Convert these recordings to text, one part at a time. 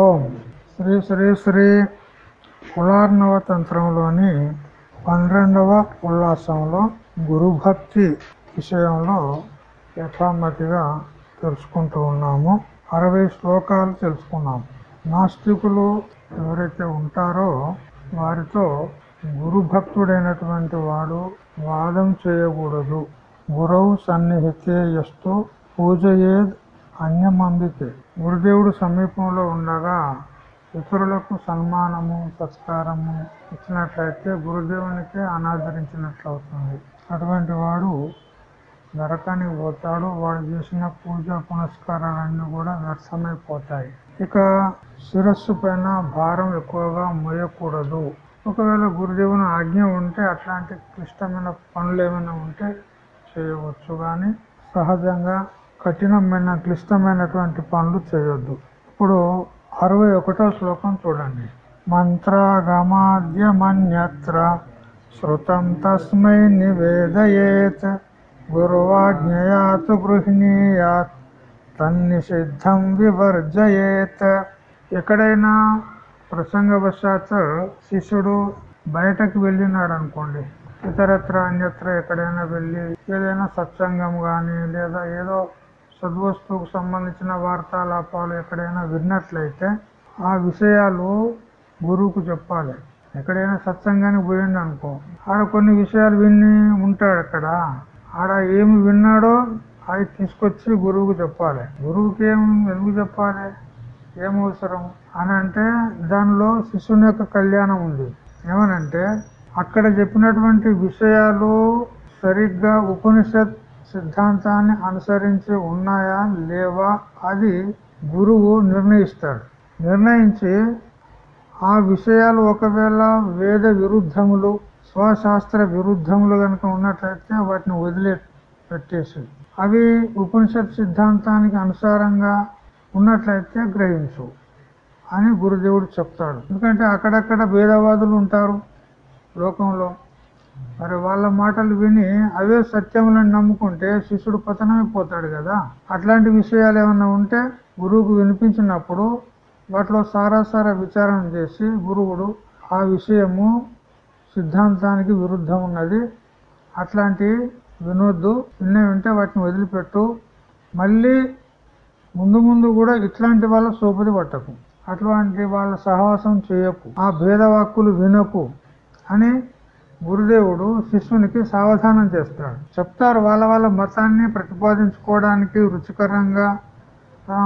ఓం శ్రీ శ్రీ శ్రీ కులార్ణవ తంత్రంలోని పన్నెండవ ఉల్లాసంలో గురుభక్తి విషయంలో యథామతిగా తెలుసుకుంటూ ఉన్నాము. అరవై శ్లోకాలు తెలుసుకున్నాము నాస్తికులు ఎవరైతే ఉంటారో వారితో గురుభక్తుడైనటువంటి వాడు వాదం చేయకూడదు. గురవు సన్నిహితే ఎస్తూ పూజయేద్ అన్యమందితే గురుదేవుడు సమీపంలో ఉండగా ఇతరులకు సన్మానము సత్కారము ఇచ్చినట్లయితే గురుదేవునికే అనాదరించినట్లు అవుతుంది అటువంటి వాడు నరకానికి పోతాడు వాడు చేసిన పూజ పునస్కారాలన్నీ కూడా వ్యర్థమైపోతాయి ఇక శిరస్సు పైన భారం ఎక్కువగా మోయకూడదు. ఒకవేళ గురుదేవుని ఆజ్ఞ ఉంటే అట్లాంటి క్లిష్టమైన పనులు ఏమైనా ఉంటే చేయవచ్చు. కానీ సహజంగా కఠినమైన క్లిష్టమైనటువంటి పనులు చేయొద్దు. ఇప్పుడు అరవై ఒకటో శ్లోకం చూడండి. మంత్రగమాద్యమన్యత్ర శృతం తస్మై నివేదయేత్ గురువాజ్ఞయాత్ గృహిణీయాత్ తన్నిషిద్ధం వివర్జయేత్. ఎక్కడైనా ప్రసంగవశాత్ శిష్యుడు బయటకు వెళ్ళినాడు అనుకోండి ఇతరత్ర అన్యత్ర ఎక్కడైనా వెళ్ళి ఏదైనా సత్సంగం కానీ లేదా ఏదో సద్వస్తువుకు సంబంధించిన వార్తాలాపాలు ఎక్కడైనా విన్నట్లయితే ఆ విషయాలు గురువుకు చెప్పాలి. ఎక్కడైనా సత్సంగానికి పోయింది అనుకో ఆడ కొన్ని విషయాలు విని ఉంటాడు అక్కడ. ఆడ ఏమి విన్నాడో అవి తీసుకొచ్చి గురువుకు చెప్పాలి. గురువుకి ఏం ఎందుకు చెప్పాలి? ఏం అవసరం? అని అంటే దానిలో శిష్యుని యొక్క కళ్యాణం ఉంది. ఏమనంటే అక్కడ చెప్పినటువంటి విషయాలు సరిగ్గా ఉపనిషత్ సిద్ధాంతాన్ని అనుసరించి ఉన్నాయా లేవా అది గురువు నిర్ణయిస్తాడు. నిర్ణయించి ఆ విషయాలు ఒకవేళ వేద విరుద్ధములు స్వశాస్త్ర విరుద్ధములు కనుక ఉన్నట్లయితే వాటిని వదిలే పెట్టేసి అవి ఉపనిషత్ సిద్ధాంతానికి అనుసారంగా ఉన్నట్లయితే గ్రహించు అని గురుదేవుడు చెప్తాడు. ఎందుకంటే అక్కడక్కడ భేదవాదులు ఉంటారు లోకంలో. మరి వాళ్ళ మాటలు విని అవే సత్యములను నమ్ముకుంటే శిష్యుడు పతనమైపోతాడు కదా. అట్లాంటి విషయాలు ఏమన్నా ఉంటే గురువుకు వినిపించినప్పుడు వాటిలో సారాసార విచారణ చేసి గురువుడు ఆ విషయము సిద్ధాంతానికి విరుద్ధం ఉన్నది అట్లాంటి వినొద్దు విన్నవి ఉంటే వాటిని వదిలిపెట్టు. మళ్ళీ ముందు ముందు కూడా ఇట్లాంటి వాళ్ళ సోపతి పట్టకు. అట్లాంటి వాళ్ళ సహవాసం చేయకు. ఆ భేదవాక్కులు వినకు అని గురుదేవుడు శిష్యునికి సావధానం చేస్తాడు. చెప్తారు వాళ్ళ వాళ్ళ మతాన్ని ప్రతిపాదించుకోవడానికి రుచికరంగా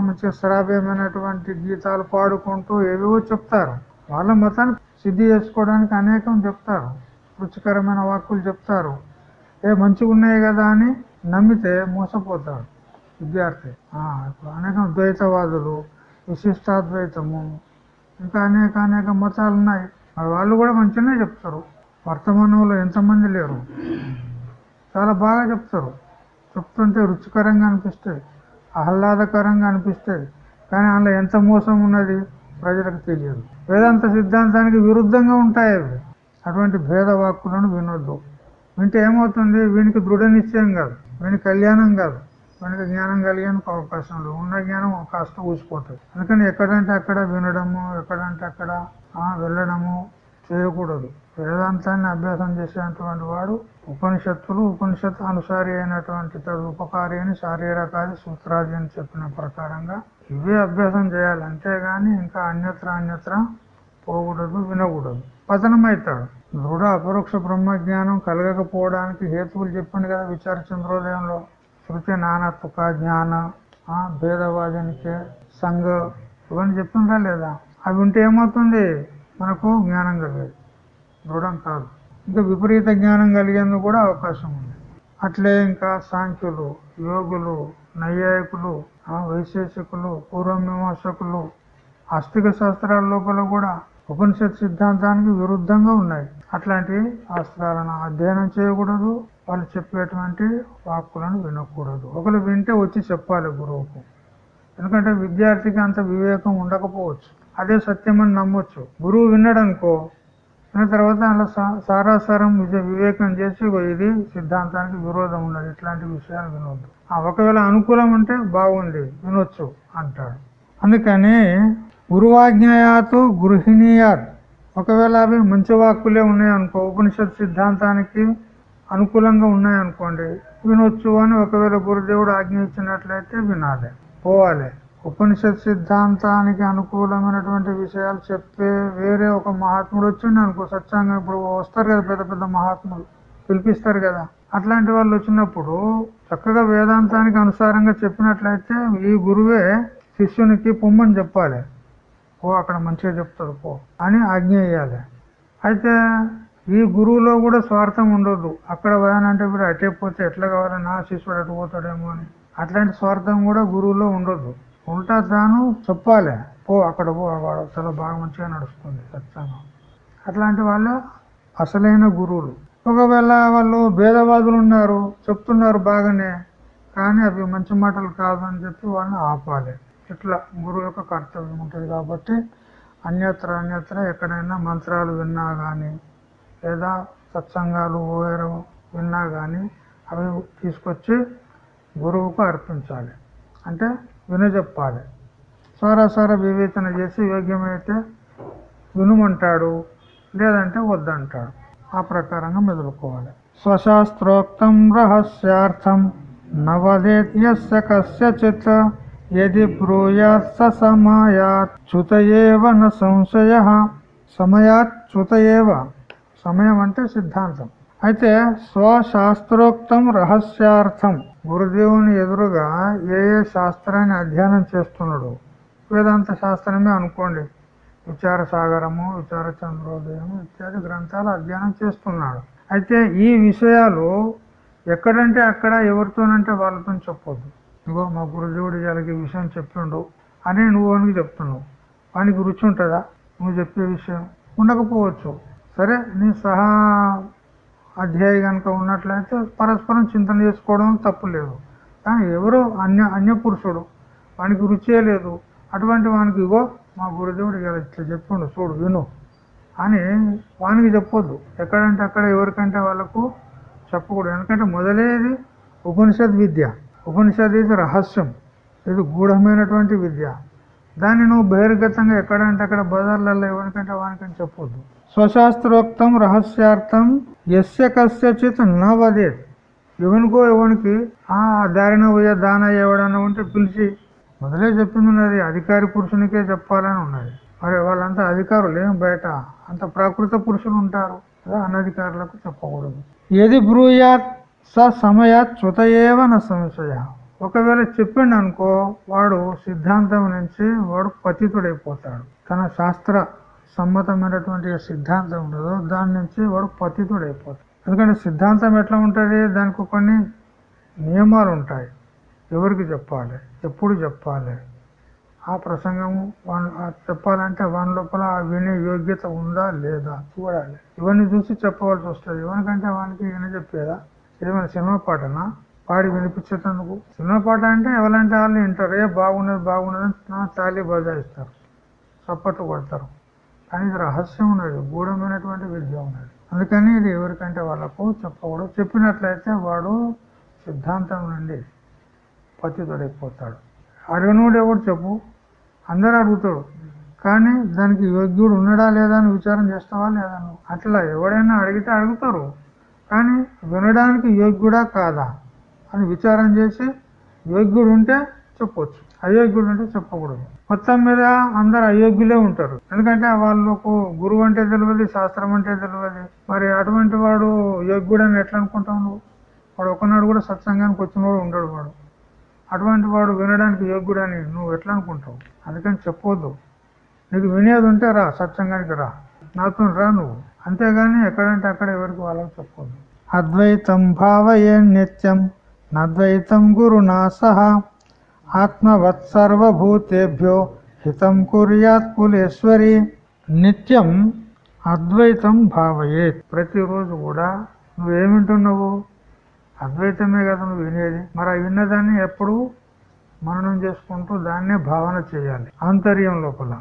మంచి శ్రావ్యమైనటువంటి గీతాలు పాడుకుంటూ ఏవేవో చెప్తారు. వాళ్ళ మతాన్ని సిద్ధి చేసుకోవడానికి అనేకం చెప్తారు. రుచికరమైన వాక్కులు చెప్తారు. ఏ మంచిగా ఉన్నాయి కదా అని నమ్మితే మోసపోతాడు విద్యార్థి ఇప్పుడు ద్వైతవాదులు విశిష్టాద్వైతము ఇంకా అనేక అనేక మతాలు ఉన్నాయి వాళ్ళు కూడా మంచిగానే చెప్తారు. వర్తమానంలో ఎంతమంది లేరు. చాలా బాగా చెప్తారు. చెప్తుంటే రుచికరంగా అనిపిస్తాయి ఆహ్లాదకరంగా అనిపిస్తాయి. కానీ అందులో ఎంత మోసం ఉన్నది ప్రజలకు తెలియదు. వేదాంత సిద్ధాంతానికి విరుద్ధంగా ఉంటాయి అవి. అటువంటి భేదవాక్కులను వినొద్దు. వింటే ఏమవుతుంది? వీనికి దృఢ నిశ్చయం కాదు. వీనికి కళ్యాణం కాదు. వీనికి జ్ఞానం కలిగేందుకు అవకాశం లేదు. ఉన్న జ్ఞానం కాస్త ఊసిపోతుంది అందుకని ఎక్కడంటే అక్కడ వినడము ఎక్కడంటే అక్కడ వెళ్ళడము చేయకూడదు. వేదాంతాన్ని అభ్యాసం చేసేటువంటి వాడు ఉపనిషత్తులు ఉపనిషత్తు అనుసారి అయినటువంటి తదుపకారి అని శారీరకాది సూత్రాది అని చెప్పిన ప్రకారంగా ఇవే అభ్యాసం చేయాలి. అంతేగాని ఇంకా అన్యత్ర అన్యత్ర పోకూడదు వినకూడదు. పతనమవుతాడు దృఢ అపరోక్ష బ్రహ్మజ్ఞానం కలగకపోవడానికి హేతువులు చెప్పండి కదా విచార చంద్రోదయంలో. శృతి నానత్వక జ్ఞాన భేదవాదానికి సంఘ ఇవన్నీ చెప్తుందా లేదా? అవి ఉంటే ఏమవుతుంది? మనకు జ్ఞానం కలిగేది. దృఢం కాదు ఇంకా విపరీత జ్ఞానం కలిగేందుకు కూడా అవకాశం ఉంది. అట్లే ఇంకా సాంఖ్యులు యోగులు నైయాయికులు వైశేషికులు పూర్వమీమాంసకులు ఆస్తిక శాస్త్రాల లోపల కూడా ఉపనిషత్ సిద్ధాంతానికి విరుద్ధంగా ఉన్నాయి. అట్లాంటి శాస్త్రాలను అధ్యయనం చేయకూడదు. వాళ్ళు చెప్పేటువంటి వాక్కులను వినకూడదు. ఒకరు వింటే వచ్చి చెప్పాలి గురువుకు. ఎందుకంటే విద్యార్థికి అంత వివేకం ఉండకపోవచ్చు. అదే సత్యం అని నమ్మొచ్చు. గురువు విన్నాడనుకో దాని తర్వాత అలా సారాసారం వివేకం చేసి ఇది సిద్ధాంతానికి విరోధం ఉన్నది. ఇట్లాంటి విషయాలు వినొద్దు. ఒకవేళ అనుకూలం అంటే బాగుంది వినొచ్చు అంటాడు. అందుకని గురువాజ్ఞయాతు గృహిణీయాత్ ఒకవేళ అవి మంచి వాక్కులే ఉన్నాయనుకో ఉపనిషత్ సిద్ధాంతానికి అనుకూలంగా ఉన్నాయనుకోండి వినొచ్చు అని ఒకవేళ గురుదేవుడు ఆజ్ఞ ఇచ్చినట్లయితే వినాలి పోవాలి. ఉపనిషత్ సిద్ధాంతానికి అనుకూలమైనటువంటి విషయాలు చెప్పే వేరే ఒక మహాత్ముడు వచ్చిండు అనుకో సత్సంగం ఇప్పుడు వస్తారు కదా పెద్ద పెద్ద మహాత్ములు పిలిపిస్తారు కదా. అట్లాంటి వాళ్ళు వచ్చినప్పుడు చక్కగా వేదాంతానికి అనుసారంగా చెప్పినట్లయితే ఈ గురువే శిష్యునికి పొమ్మని చెప్పాలి. పో అక్కడ మంచిగా చెప్తాడు పో అని ఆజ్ఞ వేయాలి అయితే ఈ గురువులో కూడా స్వార్థం ఉండదు. అక్కడ పోయానంటే వీడు అటే పోతే ఎట్లా కావాలి? నా శిష్యుడు అటు పోతాడేమో అని. అట్లాంటి స్వార్థం కూడా గురువులో ఉండదు. ఉంటా తాను చెప్పాలి. పో అక్కడ పో వాడు చాలా బాగా మంచిగా నడుస్తుంది సత్సంగం. అట్లాంటి వాళ్ళు అసలైన గురువులు. ఒకవేళ వాళ్ళు భేదవాదులు ఉన్నారు చెప్తున్నారు బాగానే కానీ అవి మంచి మాటలు కాదు అని చెప్పి వాళ్ళని ఆపాలి. ఇట్లా గురువు యొక్క కర్తవ్యం ఉంటుంది కాబట్టి అన్యత్ర అన్యత్ర ఎక్కడైనా మంత్రాలు విన్నా కానీ లేదా సత్సంగాలు ఓయరం విన్నా కానీ అవి తీసుకొచ్చి గురువుకు అర్పించాలి. అంటే వినజెప్పాలి సారాసార వివేచన చేసి యోగ్యమైతే వినుమంటాడు లేదంటే వద్దంటాడు. ఆ ప్రకారంగా మెదులుకోవాలి. స్వశాస్త్రోక్తం రహస్యార్థం నవదేత్ యస్య కస్యచిత్ యది బ్రూయాత్ స సమయాత్ చ్యుతయేవ న సంశయ. సమయాత్ చ్యుతయేవ సమయం అంటే సిద్ధాంతం. అయితే స్వశాస్త్రోక్తం రహస్యార్థం. గురుదేవుని ఎదురుగా ఏ ఏ శాస్త్రాన్ని అధ్యయనం చేస్తున్నాడు. వేదాంత శాస్త్రమే అనుకోండి. విచార సాగరము విచార చంద్రోదయం ఇత్యాది గ్రంథాలు అధ్యయనం చేస్తున్నాడు. అయితే ఈ విషయాలు ఎక్కడంటే అక్కడ ఎవరితోనంటే వాళ్ళతో చెప్పొద్దు. ఇగో మా గురుదేవుడు ఇవాళకి విషయం చెప్పిండు అని నువ్వు అని చెప్తున్నావు. వానికి రుచి ఉంటుందా? నువ్వు చెప్పే విషయం ఉండకపోవచ్చు. సరే నీ సహా అధ్యాయ కనుక ఉన్నట్లయితే పరస్పరం చింతన చేసుకోవడం తప్పు లేదు. కానీ ఎవరో అన్య అన్య పురుషుడు వానికి రుచే లేదు. అటువంటి వానికి ఇగో మా గురుదేవుడు ఇలా ఇట్లా చెప్పిండు చూడు విను. అని వానికి చెప్పొద్దు. ఎక్కడంటే అక్కడ ఎవరికంటే వాళ్ళకు చెప్పకూడదు. ఎందుకంటే మొదలేది ఉపనిషద్ విద్య. ఉపనిషద్ ఇది రహస్యం. ఇది గూఢమైనటువంటి విద్య. దాన్ని నువ్వు బహిర్గతంగా ఎక్కడంటే అక్కడ బజార్లలో ఎవరికంటే వానికని చెప్పొద్దు. స్వశాస్త్రోక్తం రహస్యార్థం ఎస్య కస్యచిత్ నా వదేత్. ఎవనికో ఎవనికి ఆ దారిన పోయే దాన ఎవడన్నా ఉంటే పిలిచి మొదలే చెప్పింది ఉన్నది అధికారి పురుషునికే చెప్పాలని ఉన్నది. మరి వాళ్ళంతా అధికారులు ఏం బయట? అంత ప్రాకృత పురుషులు ఉంటారు కదా అనధికారులకు చెప్పకూడదు. ఏది బ్రూయాత్ స సమయాత్ ఏవ న సంశయ. ఒకవేళ చెప్పిండు అనుకో వాడు సిద్ధాంతం నుంచి వాడు పతితుడైపోతాడు. తన శాస్త్ర సమ్మతమైనటువంటి సిద్ధాంతం ఉండదో దాని నుంచి వాడు పతితుడైపోతాడు. ఎందుకంటే సిద్ధాంతం ఎట్లా ఉంటుంది? దానికి కొన్ని నియమాలు ఉంటాయి. ఎవరికి చెప్పాలి? ఎప్పుడు చెప్పాలి? ఆ ప్రసంగము వాన్ చెప్పాలంటే వాని లోపల ఆ వినే యోగ్యత ఉందా లేదా చూడాలి. ఇవన్నీ చూసి చెప్పవలసి వస్తుంది. ఇవనికంటే వానికి ఈయన చెప్పేదా? ఏమైనా సినిమా పాటనా? పాడి వినిపించేటందుకు. సినిమా పాట అంటే ఎవరంటే వాళ్ళు వింటారు. ఏ బాగున్నది బాగున్నది నా తాళి బజాయిస్తారు. చప్పట్లు కొడతారు. కానీ ఇది రహస్యం ఉన్నది గూఢమైనటువంటి విద్య ఉన్నది. అందుకని ఇది ఎవరికంటే వాళ్ళకు చెప్పకూడదు. చెప్పినట్లయితే వాడు సిద్ధాంతం నుండి పతితుడైపోతాడు. అడిగినోడు ఎవడు చెప్పు? అందరూ అడుగుతాడు కానీ దానికి యోగ్యుడు ఉన్నాడా లేదా అని విచారం చేస్తావా లేదా అట్లా ఎవడైనా అడిగితే అడుగుతారు. కానీ వినడానికి యోగ్యుడా కాదా? అని విచారం చేసి యోగ్యుడు ఉంటే చెప్పొచ్చు. అయోగ్యుడు అంటే చెప్పకూడదు. మొత్తం మీద అందరు అయోగ్యులే ఉంటారు. ఎందుకంటే వాళ్ళకు గురువు అంటే తెలియదు శాస్త్రం అంటే తెలియదు మరి అటువంటి వాడు యోగ్యుడు అని ఎట్లా అనుకుంటావు నువ్వు? వాడు ఒకనాడు కూడా సత్సంగానికి వచ్చినవాడు ఉండడు వాడు. అటువంటి వాడు వినడానికి యోగ్యుడు అని నువ్వు ఎట్లా అనుకుంటావు? అందుకని చెప్పొద్దు. నీకు వినేది ఉంటే రా సత్సంగానికి రా. నాతో రా నువ్వు. అంతేగాని ఎక్కడంటే అక్కడ ఎవరికి వాళ్ళకి చెప్పొద్దు. అద్వైతం భావయే నిత్యం. నద్వైతం గురునా సహా. ఆత్మవత్ సర్వభూతేభ్యో హితం కుర్యాత్ కులేశ్వరి. నిత్యం అద్వైతం భావయేత్. ప్రతిరోజు కూడా నువ్వేమింటున్నావు? అద్వైతమే కదా నువ్వు వినేది. మరి ఆ విన్నదాన్ని ఎప్పుడు మననం చేసుకుంటూ దాన్నే భావన చేయాలి. ఆంతర్యం లోపల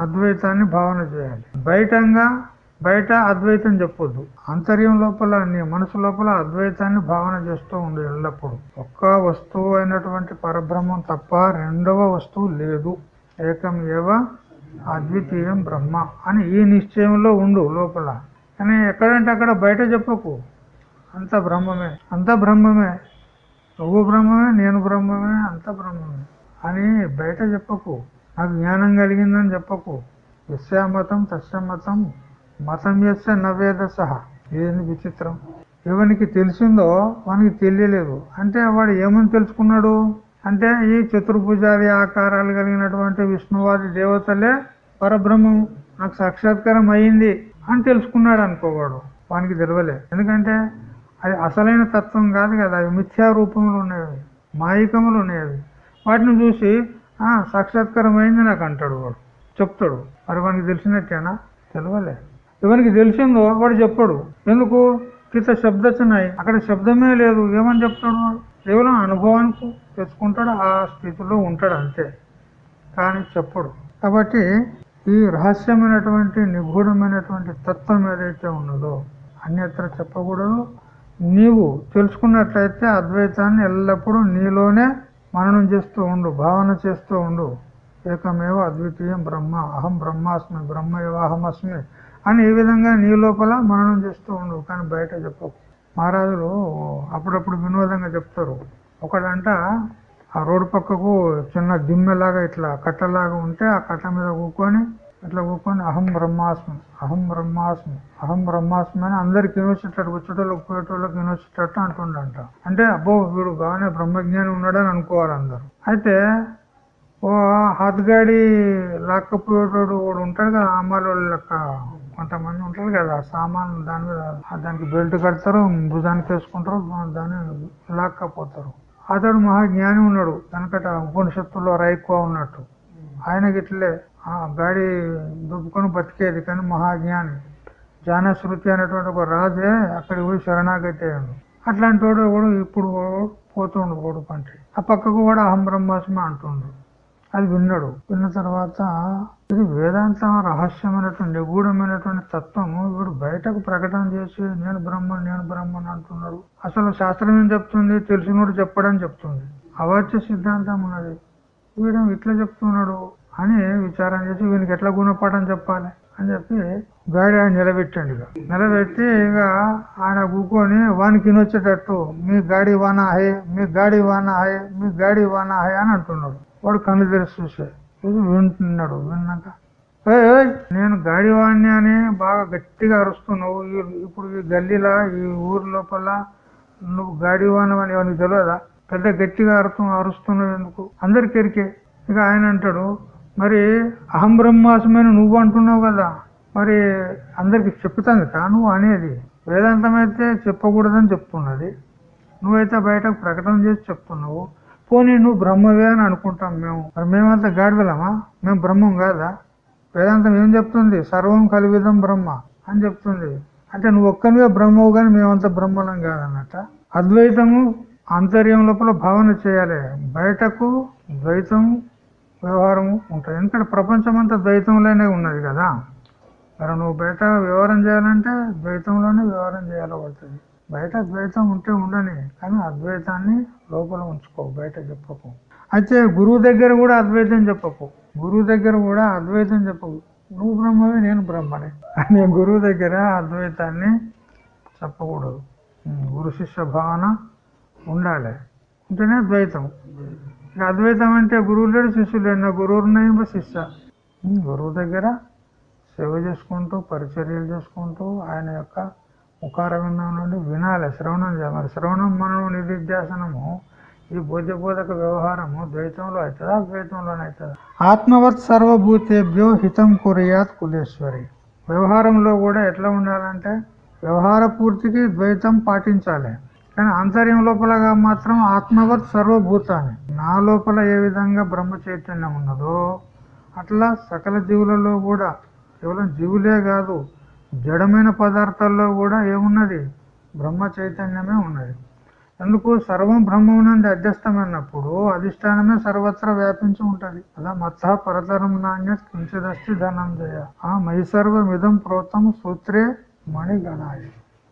అద్వైతాన్ని భావన చేయాలి. బయటంగా బయట అద్వైతం చెప్పొద్దు. అంతర్యం లోపల నీ మనసు లోపల అద్వైతాన్ని భావన చేస్తూ ఉండు ఎల్లప్పుడు. ఒక్క వస్తువు అయినటువంటి పరబ్రహ్మం తప్ప రెండవ వస్తువు లేదు. ఏకం ఏవ అద్వితీయం బ్రహ్మ అని ఈ నిశ్చయంలో ఉండు లోపల. కానీ ఎక్కడంటే అక్కడ బయట చెప్పకు. అంత బ్రహ్మమే అంత బ్రహ్మమే. నువ్వు బ్రహ్మమే నేను బ్రహ్మమే అంత బ్రహ్మమే అని బయట చెప్పకు. నాకు జ్ఞానం కలిగిందని చెప్పకు. విశ్వామతం తస్యమతం మతం యస్య నవేద సహా. ఇదేంది విచిత్రం. ఎవరికి తెలిసిందో వానికి తెలియలేదు. అంటే వాడు ఏమని తెలుసుకున్నాడు? అంటే ఈ చతుర్భుజాది ఆకారాలు కలిగినటువంటి విష్ణువాది దేవతలే పరబ్రహ్మం. నాకు సాక్షాత్కారం అయింది అని తెలుసుకున్నాడు అనుకోవాడు వానికి తెలియలే. ఎందుకంటే అది అసలైన తత్వం కాదు కదా. అవి మిథ్యా రూపంలో ఉన్నాయి మాయికములు ఉన్నాయి వాటిని చూసి సాక్షాత్కారం అయింది నాకు అంటాడు వాడు. చెప్తాడు. మరి వానికి తెలిసినట్టేనా? తెలియలే. ఎవరికి తెలిసిందో వాడు చెప్పాడు. ఎందుకు? కిత శబ్దచనాయి అక్కడ శబ్దమే లేదు. ఏమని చెప్తాడు వాడు? కేవలం అనుభవానికి తెచ్చుకుంటాడు. ఆ స్థితిలో ఉంటాడు అంతే. కానీ చెప్పడు. కాబట్టి ఈ రహస్యమైనటువంటి నిగూఢమైనటువంటి తత్వం ఏదైతే ఉన్నదో అన్యత్ర చెప్పకూడదు. నీవు తెలుసుకున్నట్లయితే అద్వైతాన్ని ఎల్లప్పుడూ నీలోనే మననం చేస్తూ ఉండు భావన చేస్తూ ఉండు. ఏకమేవ అద్వితీయం బ్రహ్మ అహం బ్రహ్మాస్మి బ్రహ్మ అహమస్మి అని ఈ విధంగా నీ లోపల మననం చేస్తూ ఉండవు కానీ బయట చెప్పవు. మహారాజులు అప్పుడప్పుడు వినోదంగా చెప్తారు. ఒకడంట ఆ రోడ్డు పక్కకు చిన్న దిమ్మెలాగా ఇట్లా కట్టలాగా ఉంటే ఆ కట్ట మీద కూకొని ఇట్లా కూకొని అహం బ్రహ్మాస్మి అహం బ్రహ్మాస్మి అహం బ్రహ్మాస్మి అని అందరికి వినొచ్చేటట్టు వచ్చేటోళ్ళకి పోయేటోళ్ళకి వినొచ్చేటట్టు అంటుండంట. అంటే అబ్బో వీడు బాగానే బ్రహ్మజ్ఞాని ఉన్నాడని అనుకోవాలి అందరు. అయితే ఓ హాత్గాడి లాక్కపోయేటోడు వాడు ఉంటాడు కదా అమ్మాయిల లెక్క. కొంతమంది ఉంటారు కదా సామాన్ దాని మీద దానికి బెల్ట్ కడతారు భుజానికి వేసుకుంటారు దాన్ని లాక్కపోతారు. అతడు మహాజ్ఞాని ఉన్నాడు కనుకట ఉపనిషత్తుల్లో రైక్కువ ఉన్నట్టు. ఆయనకి ఇట్లే గాడి దుబ్బుకొని బతికేది కానీ మహాజ్ఞాని. జానశ్రుతి అనేటువంటి ఒక రాజే అక్కడికి పోయి శరణాగతి అయ్యాడు అట్లాంటి వాడు ఇప్పుడు పోతుండు ఓడు పంటి. ఆ పక్కకు కూడా అహం బ్రహ్మాస్మి అంటుండు. అది విన్నాడు. విన్న తర్వాత ఇది వేదాంత రహస్యమైనటువంటి నిగూఢమైనటువంటి తత్వము. వీడు బయటకు ప్రకటన చేసి నేను బ్రహ్మ నేను బ్రహ్మని అంటున్నాడు. అసలు శాస్త్రం ఏం చెప్తుంది? తెలిసినోడు చెప్పడం చెప్తుంది. అవాచ్య సిద్ధాంతం ఉన్నది. వీడు ఇట్లా చెప్తున్నాడు అని విచారం చేసి వీనికి ఎట్లా గుణపాఠం చెప్పాలి అని చెప్పి గాడి ఆయన నిలబెట్టండి ఇక. నిలబెట్టి ఇక ఆయన కూకొని వానికి వచ్చేటట్టు మీ గాడి వానా హే మీ గాడి వానా హే మీ గాడి వానా హే అని అంటున్నాడు. వాడు కళ్ళు తెరిచి చూసే చూసి వింటున్నాడు విన్నాక. ఏ నేను గాడివాణ్ణి అని బాగా గట్టిగా అరుస్తున్నావు. ఇప్పుడు ఈ గల్లీలా ఈ ఊరి లోపల నువ్వు గాడివాణం అని ఎవరికి తెలియదా పెద్ద గట్టిగా అరుతు అరుస్తున్నావు ఎందుకు? అందరికి ఎరికే ఇక ఆయన అంటాడు మరి అహం బ్రహ్మాసమైన నువ్వు అంటున్నావు కదా. మరి అందరికి చెప్తాను కా నువ్వు అనేది. వేదాంతం అయితే చెప్పకూడదని చెప్తున్నది. నువ్వైతే బయటకు ప్రకటన చేసి చెప్తున్నావు. పోనీ నువ్వు బ్రహ్మవే అని అనుకుంటాం మేము. మరి మేమంతా గాడిదలమా? మేము బ్రహ్మం కాదా? వేదాంతం ఏం చెప్తుంది? సర్వం కలివిధం బ్రహ్మ అని చెప్తుంది. అంటే నువ్వు ఒక్కనివే బ్రహ్మవు కానీ మేమంతా బ్రహ్మలం కాదన్నట్ట. అద్వైతము ఆంతర్యం లోపల భావన చేయాలి. బయటకు ద్వైతం వ్యవహారము ఉంటుంది ఎందుకంటే ప్రపంచం అంతా ద్వైతంలోనే ఉన్నది కదా. మరి నువ్వు బయట వ్యవహారం చేయాలంటే ద్వైతంలోనే వ్యవహారం చేయాలి పడుతుంది బయట ద్వైతం ఉంటే ఉండని కానీ అద్వైతాన్ని లోపల ఉంచుకో బయట చెప్పకు. అయితే గురువు దగ్గర కూడా అద్వైతం చెప్పకు. గురువు దగ్గర కూడా అద్వైతం చెప్పకు. నువ్వు బ్రహ్మవే నేను బ్రహ్మనే. అని గురువు దగ్గర అద్వైతాన్ని చెప్పకూడదు. గురు శిష్య భావన ఉండాలి. ఉంటేనే ద్వైతం ఇక అద్వైతం అంటే గురువు లేడు శిష్యులు లేడు. నా గురువున్నాయి శిష్య. గురువు దగ్గర సేవ చేసుకుంటూ పరిచర్యలు చేసుకుంటూ ఆయన యొక్క ముఖారవిందం నుండి వినాలి. శ్రవణం చేయాలి. శ్రవణం మనము నిధిధ్యాసనము ఈ బోధ్యబోధక వ్యవహారము ద్వైతంలో అవుతుందా? ద్వైతంలోనే అవుతుందా? ఆత్మవత్ సర్వభూతేభ్యో హితం కురియాత్ కులేశ్వరి. వ్యవహారంలో కూడా ఎట్లా ఉండాలంటే వ్యవహార పూర్తికి ద్వైతం పాటించాలి. కానీ అంతర్యం లోపలగా మాత్రం ఆత్మవత్ సర్వభూతాన్ని. నా లోపల ఏ విధంగా బ్రహ్మ చైతన్యం ఉన్నదో అట్లా సకల జీవులలో కూడా. కేవలం జీవులే కాదు జడమైన పదార్థాల్లో కూడా ఏమున్నది? బ్రహ్మ చైతన్యమే ఉన్నది. అందుకు సర్వం బ్రహ్మమునంది అధ్యస్థమైనప్పుడు అధిష్టానమే సర్వత్ర వ్యాపించి ఉంటది. అలా మత్స పరతరం నాణ్యత్ కించిదస్తి ధనంజయ. ఆ మై సర్వమిదం ప్రోతం సూత్రే మణిగణాయ.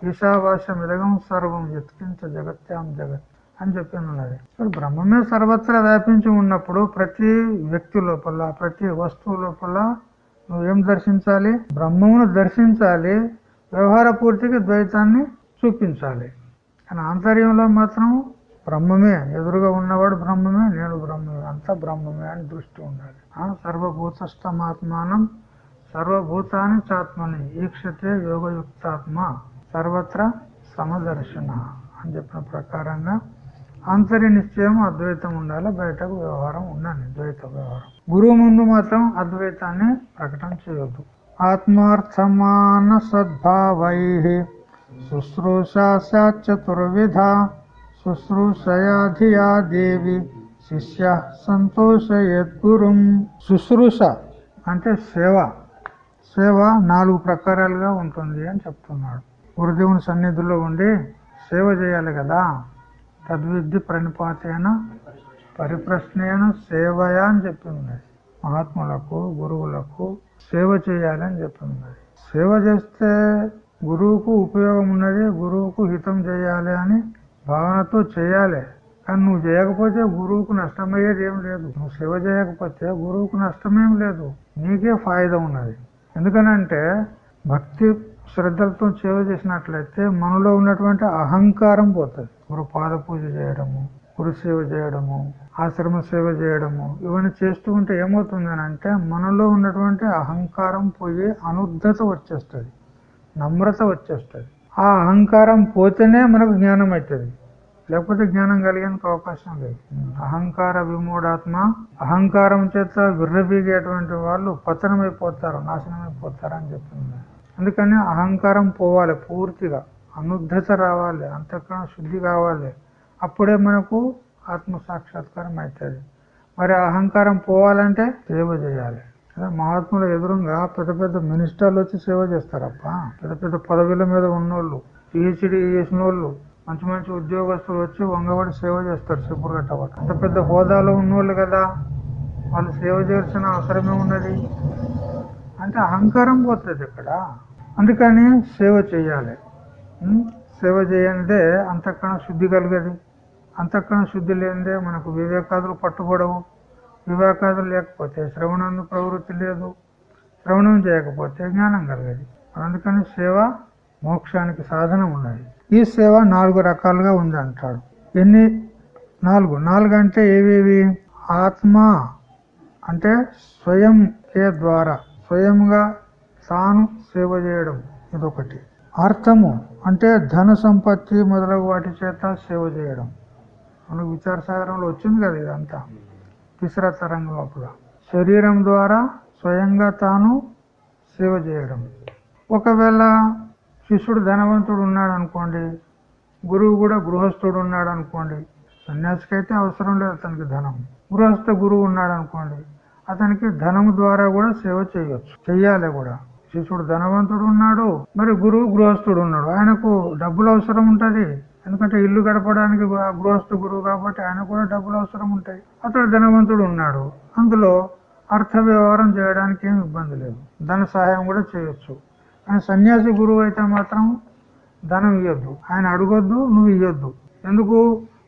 ఈశావాస్యమిదగం సర్వం ఎత్కించ జగత్యాం జగత్ అని చెప్పింది ఉన్నది బ్రహ్మమే సర్వత్రా వ్యాపించి ఉన్నప్పుడు ప్రతి వ్యక్తి లోపల ప్రతి వస్తువు లోపల నువ్వేం దర్శించాలి? బ్రహ్మమును దర్శించాలి. వ్యవహార పూర్తికి ద్వైతాన్ని చూపించాలి. కానీ ఆంతర్యంలో మాత్రం బ్రహ్మమే. ఎదురుగా ఉన్నవాడు బ్రహ్మమే నేను బ్రహ్మమే. అంతా బ్రహ్మమే అని దృష్టి ఉండాలి. ఆ సర్వభూతస్థమాత్మానం సర్వభూతాన్ని చాత్మని ఈక్షతే యోగయుక్తాత్మ సర్వత్ర సమదర్శన అని చెప్పిన ప్రకారంగా ఆంతర్య నిశ్చయం అద్వైతం ఉండాలి? బయటకు వ్యవహారం ఉండాలి ద్వైత వ్యవహారం. గురువు ముందు మాత్రం అద్వైతాన్ని ప్రకటన చేయొద్దు. ఆత్మార్థమాన సద్భావై శుశ్రూషా చతుర్విధ శుశ్రూషయాధియా దేవి శిష్య సంతోషయద్గురుం శుశ్రూష అంటే సేవ. సేవ నాలుగు ప్రకారాలుగా ఉంటుంది అని చెప్తున్నాడు. గురుదేవుని సన్నిధిలో ఉండి సేవ చేయాలి కదా? తద్విద్య ప్రణిపాతేన పరిప్రశ్నేన సేవయ అని చెప్పింది. మహాత్ములకు గురువులకు సేవ చేయాలని చెప్పింది. సేవ చేస్తే గురువుకు ఉపయోగం ఉన్నది గురువుకు హితం చేయాలి అని భావనతో చేయాలి. కానీ నువ్వు చేయకపోతే గురువుకు నష్టమయ్యేది ఏం లేదు. నువ్వు సేవ చేయకపోతే గురువుకు నష్టమేం లేదు. నీకే ఫాయిదా ఉన్నది. ఎందుకనంటే భక్తి శ్రద్ధలతో సేవ చేసినట్లయితే మనలో ఉన్నటువంటి అహంకారం పోతుంది. గురు పాద పూజ చేయడము గురు సేవ చేయడము ఆశ్రమ సేవ చేయడము ఇవన్నీ చేస్తూ ఉంటే ఏమవుతుందని అంటే మనలో ఉన్నటువంటి అహంకారం పోయి అనుద్ధత వచ్చేస్తుంది నమ్రత వచ్చేస్తుంది. ఆ అహంకారం పోతేనే మనకు జ్ఞానం అవుతుంది లేకపోతే జ్ఞానం కలిగేందుకు అవకాశం లేదు. అహంకార విమూఢాత్మ అహంకారం చేత విర్రబీగేటువంటి వాళ్ళు పతనమైపోతారు నాశనం అని చెప్తుంది. అందుకని అహంకారం పోవాలి పూర్తిగా. అనుద్ధత రావాలి అంతకన్నా శుద్ధి కావాలి. అప్పుడే మనకు ఆత్మ సాక్షాత్కారం అవుతుంది మరి అహంకారం పోవాలంటే సేవ చేయాలి. అదే మహాత్ముల ఎదురుగా పెద్ద పెద్ద మినిస్టర్లు వచ్చి సేవ చేస్తారప్ప. పెద్ద పెద్ద పదవుల మీద ఉన్నోళ్ళు పిహెచ్డి చేసిన వాళ్ళు మంచి మంచి ఉద్యోగస్తులు వచ్చి వంగబడి సేవ చేస్తారు చెప్పులు కట్టబట్టి. అంత పెద్ద హోదాలో ఉన్నోళ్ళు కదా వాళ్ళు సేవ చేయాల్సిన అవసరమే ఉన్నది అంటే అహంకారం పోతుంది ఇక్కడ. అందుకని సేవ చేయాలి. సేవ చేయందే అంతఃకరణ శుద్ధి కలగదు. అంతఃకరణ శుద్ధి లేనిదే మనకు వివేకాదులు పట్టుబడవు. వివేకాదులు లేకపోతే శ్రవణందు ప్రవృత్తి లేదు. శ్రవణం చేయకపోతే జ్ఞానం కలగదు. అందుకని సేవ మోక్షానికి సాధనం ఉన్నది. ఈ సేవ నాలుగు రకాలుగా ఉంది అంటాడు. ఎన్ని? నాలుగు. నాలుగు అంటే ఏవేవి? ఆత్మ అంటే స్వయం కే ద్వారా. స్వయంగా తాను సేవ చేయడం. ఇదొకటి. అర్థము అంటే ధన సంపత్తి మొదలగు వాటి చేత సేవ చేయడం. మనకు విచార సాగరంలో వచ్చింది కదా ఇదంతా. తిసర తరంగం అప్పుడు. శరీరం ద్వారా స్వయంగా తాను సేవ చేయడం. ఒకవేళ శిష్యుడు ధనవంతుడు ఉన్నాడు అనుకోండి గురువు కూడా గృహస్థుడు ఉన్నాడు అనుకోండి సన్యాసికైతే అవసరం లేదు అతనికి ధనం. గృహస్థ గురువు ఉన్నాడు అనుకోండి అతనికి ధనం ద్వారా కూడా సేవ చేయవచ్చు చెయ్యాలి కూడా. శిష్యుడు ధనవంతుడు ఉన్నాడు మరి గురువు గృహస్థుడు ఉన్నాడు. ఆయనకు డబ్బులు అవసరం ఉంటది. ఎందుకంటే ఇల్లు గడపడానికి గృహస్థు గురువు కాబట్టి ఆయన కూడా డబ్బులు అవసరం ఉంటాయి. అతడు ధనవంతుడు ఉన్నాడు. అందులో అర్థ వ్యవహారం చేయడానికి ఏమి ఇబ్బంది లేదు. ధన సహాయం కూడా చేయొచ్చు. కానీ సన్యాసి గురువు అయితే మాత్రం ధనం ఇవ్వద్దు ఆయన అడగొద్దు నువ్వు ఇవ్వద్దు ఎందుకు?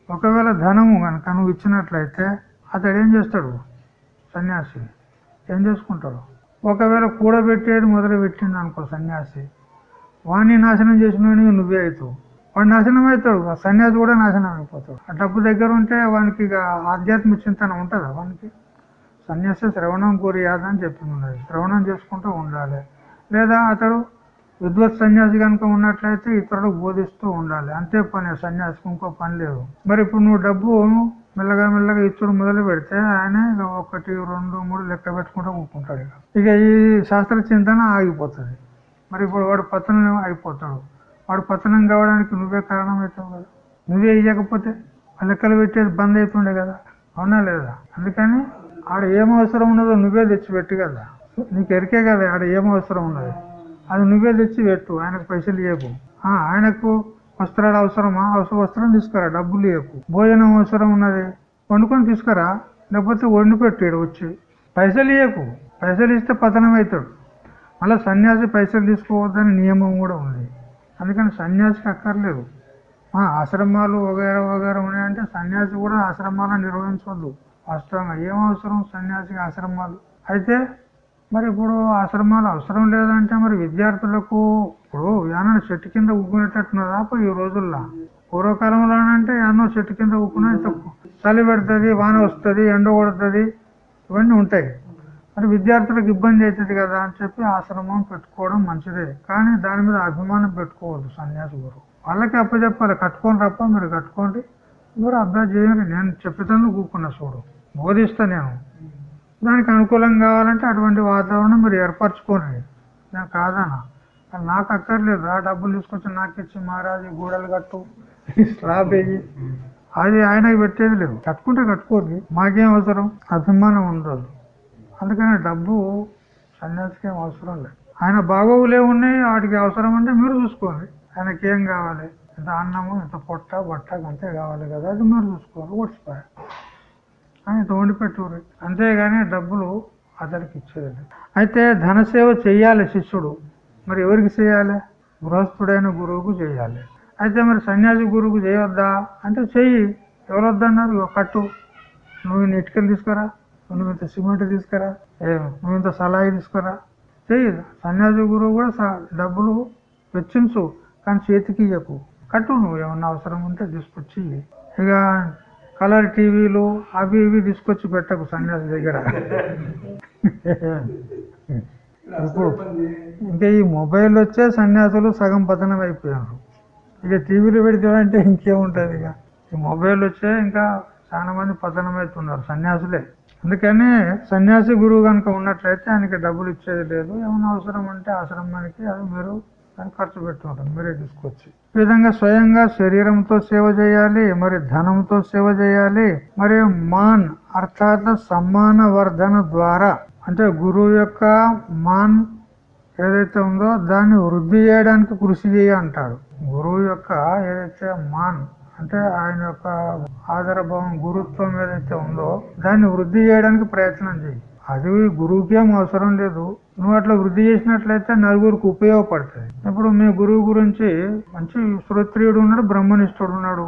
ఒకవేళ ధనము కనుక నువ్వు ఇచ్చినట్లయితే అతడు ఏం చేస్తాడు? సన్యాసి. ఏం చేసుకుంటాడు? ఒకవేళ కూడబెట్టేది మొదలు పెట్టింది అనుకో సన్యాసి. వాణ్ణి నాశనం చేసిన నువ్వే అవుతావు. వాడు నాశనం అవుతాడు. ఆ సన్యాసి కూడా నాశనం అయిపోతాడు. ఆ డబ్బు దగ్గర ఉంటే వానికి ఇక చింతన ఉంటుందా వానికి? సన్యాసి శ్రవణం కోరియాదని చెప్పింది ఉన్నది. శ్రవణం చేసుకుంటూ ఉండాలి. లేదా అతడు విద్వత్ సన్యాసి కనుక ఉన్నట్లయితే ఇతరులకు బోధిస్తూ ఉండాలి. అంతే పని. సన్యాసికి ఇంకో పని లేదు. మరి ఇప్పుడు నువ్వు డబ్బు మెల్లగా మెల్లగా ఇచ్చుడు మొదలు పెడితే ఆయన ఇక ఒకటి రెండు మూడు లెక్క పెట్టుకుంటూ కూర్చుంటాడు ఇక. ఇక ఈ శాస్త్ర చింతన ఆగిపోతుంది. మరి ఇప్పుడు వాడు పతనం అయిపోతాడు. వాడు పతనం కావడానికి నువ్వే కారణం అవుతావు కదా. నువ్వే ఇవ్వకపోతే లెక్కలు పెట్టేది బంద్ అవుతుండే కదా. అవునా లేదా? అందుకని ఆడ ఏం అవసరం ఉన్నదో నువ్వే తెచ్చి పెట్టు కదా. నీకు ఎరికే కదా ఆడ ఏం అవసరం ఉన్నది. అది నువ్వే తెచ్చి పెట్టు. ఆయనకు పైసలు ఇవ్వకు ఆయనకు వస్త్రాలు అవసరమా? అవసరం వస్త్రం తీసుకురా డబ్బులు లేకు. భోజనం అవసరం ఉన్నది. వండుకొని తీసుకురా. లేకపోతే వండి పెట్టాడు వచ్చి. పైసలు ఇవ్వకు పైసలు ఇస్తే పతనం అవుతాడు మళ్ళీ సన్యాసి పైసలు తీసుకోవద్దని నియమం కూడా ఉంది. అందుకని సన్యాసికి అక్కర్లేదు. ఆ, ఆశ్రమాలు వగేరా వగేరా ఉన్నాయంటే సన్యాసి కూడా ఆశ్రమాలను నిర్వహించవద్దు వాస్తవంగా ఏం అవసరం సన్యాసికి ఆశ్రమాలు? అయితే మరి ఇప్పుడు ఆశ్రమాలు అవసరం లేదంటే మరి విద్యార్థులకు ఇప్పుడు యానో చెట్టు కింద ఊకునేటట్టున్నదా ఈ రోజుల్లో. పూర్వకాలంలోనంటే యానో చెట్టు కింద ఊకునే చలి పెడుతుంది వాన వస్తుంది ఎండ కొడుతుంది ఇవన్నీ ఉంటాయి. మరి విద్యార్థులకు ఇబ్బంది అవుతుంది కదా అని చెప్పి ఆశ్రమం పెట్టుకోవడం మంచిదే. కానీ దాని మీద అభిమానం పెట్టుకోవద్దు సన్యాసి గురువు వాళ్ళకి అప్పచెప్పాలి కట్టుకొని రప్ప మీరు కట్టుకోండి. మీరు అభ్యాస చేయండి. నేను చెప్పేదాన్ని కూకున్నా చూడు. బోధిస్తా నేను. దానికి అనుకూలం కావాలంటే అటువంటి వాతావరణం మీరు ఏర్పరచుకోండి. నేను కాదనా నాకు అక్కర్లేదు. ఆ డబ్బులు తీసుకొచ్చి నాకు ఇచ్చి మహారాజు గూడలు కట్టు స్లాబ్ వేయి అది ఆయనకి పెట్టేది లేదు. కట్టుకుంటే కట్టుకోండి. మాకేం అవసరం? అభిమానం ఉండదు. అందుకని డబ్బు సన్యాసికి ఏం అవసరం లేదు. ఆయన బాగోగులే ఉన్నాయి. వాటికి అవసరం అంటే మీరు చూసుకోండి. ఆయనకి ఏం కావాలి? ఇంత అన్నము ఇంత పొట్ట బట్ట అంతే కావాలి కదా. అది మీరు చూసుకోవాలి. ఓడిచిపోయా అని తోండి పెట్టుకోరు అంతేగాని డబ్బులు అతడికి ఇచ్చేది. అయితే ధనసేవ చెయ్యాలి శిష్యుడు. మరి ఎవరికి చేయాలి? గృహస్థుడైన గురువుకు చేయాలి. అయితే మరి సన్యాసి గురువుకు చేయొద్దా? అంటే చెయ్యి. ఎవరు వద్దన్నారు కట్టు. నువ్వు ఇన్ని ఇటుకలు తీసుకురా. నువ్వు ఇంత సిమెంట్ తీసుకురా. ఏ నువ్వు ఇంత సలాయి తీసుకురా. చెయ్యి. సన్యాసి గురువు కూడా డబ్బులు వెచ్చించు. కానీ చేతికి ఇయ్యకు. కట్టు నువ్వు. ఏమన్నా అవసరం ఉంటే తీసుకొచ్చి ఇక కలర్ టీవీలు అవి ఇవి తీసుకొచ్చి పెట్టకు సన్యాసి దగ్గర. ఇంకా ఈ మొబైల్ వచ్చే సన్యాసులు సగం పతనం అయిపోయారు ఇక టీవీలు పెడితే అంటే ఇంకేముంటది ఇక? ఈ మొబైల్ వచ్చే ఇంకా చాలా మంది పతనం అవుతున్నారు సన్యాసులే. అందుకని సన్యాసి గురువు కనుక ఉన్నట్లయితే ఆయనకి డబ్బులు ఇచ్చేది లేదు. ఏమైనా అవసరం అంటే ఆశ్రమానికి అది మీరు దాన్ని ఖర్చు పెట్టుకుంటారు మీరే తీసుకొచ్చి. ఈ విధంగా స్వయంగా శరీరంతో సేవ చేయాలి మరి ధనంతో సేవ చేయాలి మరి మాన్ అర్థాత్ సమ్మాన వర్ధన ద్వారా అంటే గురువు యొక్క మాన్ ఏదైతే ఉందో దాన్ని వృద్ధి చేయడానికి కృషి చేయ అంటాడు గురువు యొక్క ఏదైతే మాన్ అంటే ఆయన యొక్క ఆధారభావం గురుత్వం ఏదైతే ఉందో దాన్ని వృద్ధి చేయడానికి ప్రయత్నం చేయి. అది గురువుకేం అవసరం లేదు. నువ్వు అట్లా వృద్ధి చేసినట్లయితే నలుగురికి ఉపయోగపడుతుంది. ఇప్పుడు మీ గురువు గురించి మంచి శ్రోత్రియుడు ఉన్నాడు బ్రహ్మనిష్ఠుడు ఉన్నాడు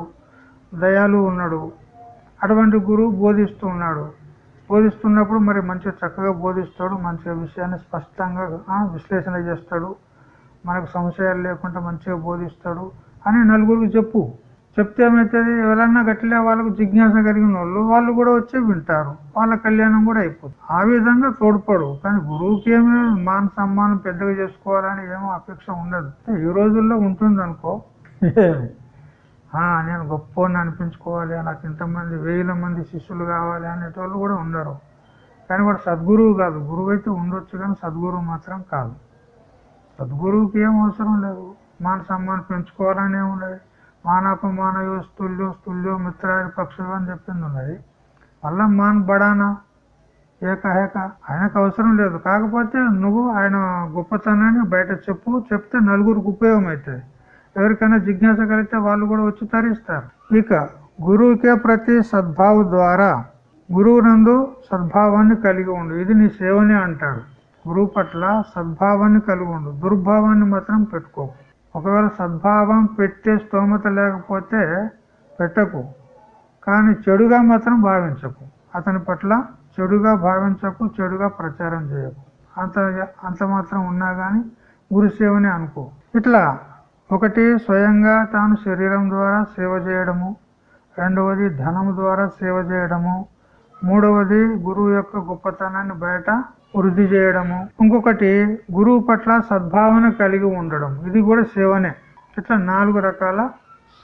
దయాలు ఉన్నాడు అటువంటి గురువు బోధిస్తూ ఉన్నాడు. బోధిస్తున్నప్పుడు మరి మంచిగా చక్కగా బోధిస్తాడు మంచిగా విషయాన్ని స్పష్టంగా విశ్లేషణ చేస్తాడు. మనకు సంశయాలు లేకుండా మంచిగా బోధిస్తాడు అని నలుగురికి చెప్పు. చెప్తే ఏమవుతుంది ఎవరన్నా గట్టిలే వాళ్ళకు జిజ్ఞాస కలిగిన వాళ్ళు వాళ్ళు కూడా వచ్చి వింటారు. వాళ్ళ కళ్యాణం కూడా అయిపోతుంది. ఆ విధంగా తోడ్పడు. కానీ గురువుకి ఏమీ మాన సమ్మానం పెద్దగా చేసుకోవాలని ఏమో అపేక్ష ఉండదు. ఈ రోజుల్లో ఉంటుంది అనుకో నేను గొప్ప అనిపించుకోవాలి నాకు ఇంతమంది వేల మంది శిష్యులు కావాలి అనేటోళ్ళు కూడా ఉండరు. కానీ వాడు సద్గురువు కాదు. గురువు అయితే ఉండొచ్చు కానీ సద్గురువు మాత్రం కాదు. సద్గురువుకి ఏం అవసరం లేదు. మాన సమ్మానం పెంచుకోవాలనే ఏమున్నది మానాపమాన స్థుల్యో స్థుల్యో మిత్రాది పక్షులు అని చెప్పింది ఉన్నది. మళ్ళా మాన్ బడానా? ఏకహేక ఆయనకు అవసరం లేదు. కాకపోతే నువ్వు ఆయన గొప్పతనాన్ని బయట చెప్పు. చెప్తే నలుగురికి ఉపయోగం అవుతుంది. ఎవరికైనా జిజ్ఞాస కలిగితే వాళ్ళు కూడా వచ్చి తరిస్తారు. ఇక గురువుకే ప్రతి సద్భావ ద్వారా గురువు నందు సద్భావాన్ని కలిగి ఉండు. ఇది నీ సేవనే అంటాడు గురువు పట్ల సద్భావాన్ని కలిగి ఉండు. దుర్భావాన్ని మాత్రం పెట్టుకో. ఒకవేళ సద్భావం పెట్టే స్తోమత లేకపోతే పెట్టకు. కానీ చెడుగా మాత్రం భావించకు. అతని పట్ల చెడుగా భావించకు చెడుగా ప్రచారం చేయకు. అంత అంత మాత్రం ఉన్నా కానీ గురు సేవనే అనుకో. ఇట్లా ఒకటి స్వయంగా తాను శరీరం ద్వారా సేవ చేయడము రెండవది ధనం ద్వారా సేవ చేయడము మూడవది గురువు యొక్క గొప్పతనాన్ని బయట వృద్ధి చేయడము. ఇంకొకటి గురువు పట్ల సద్భావన కలిగి ఉండడం. ఇది కూడా సేవనే. ఇట్లా నాలుగు రకాల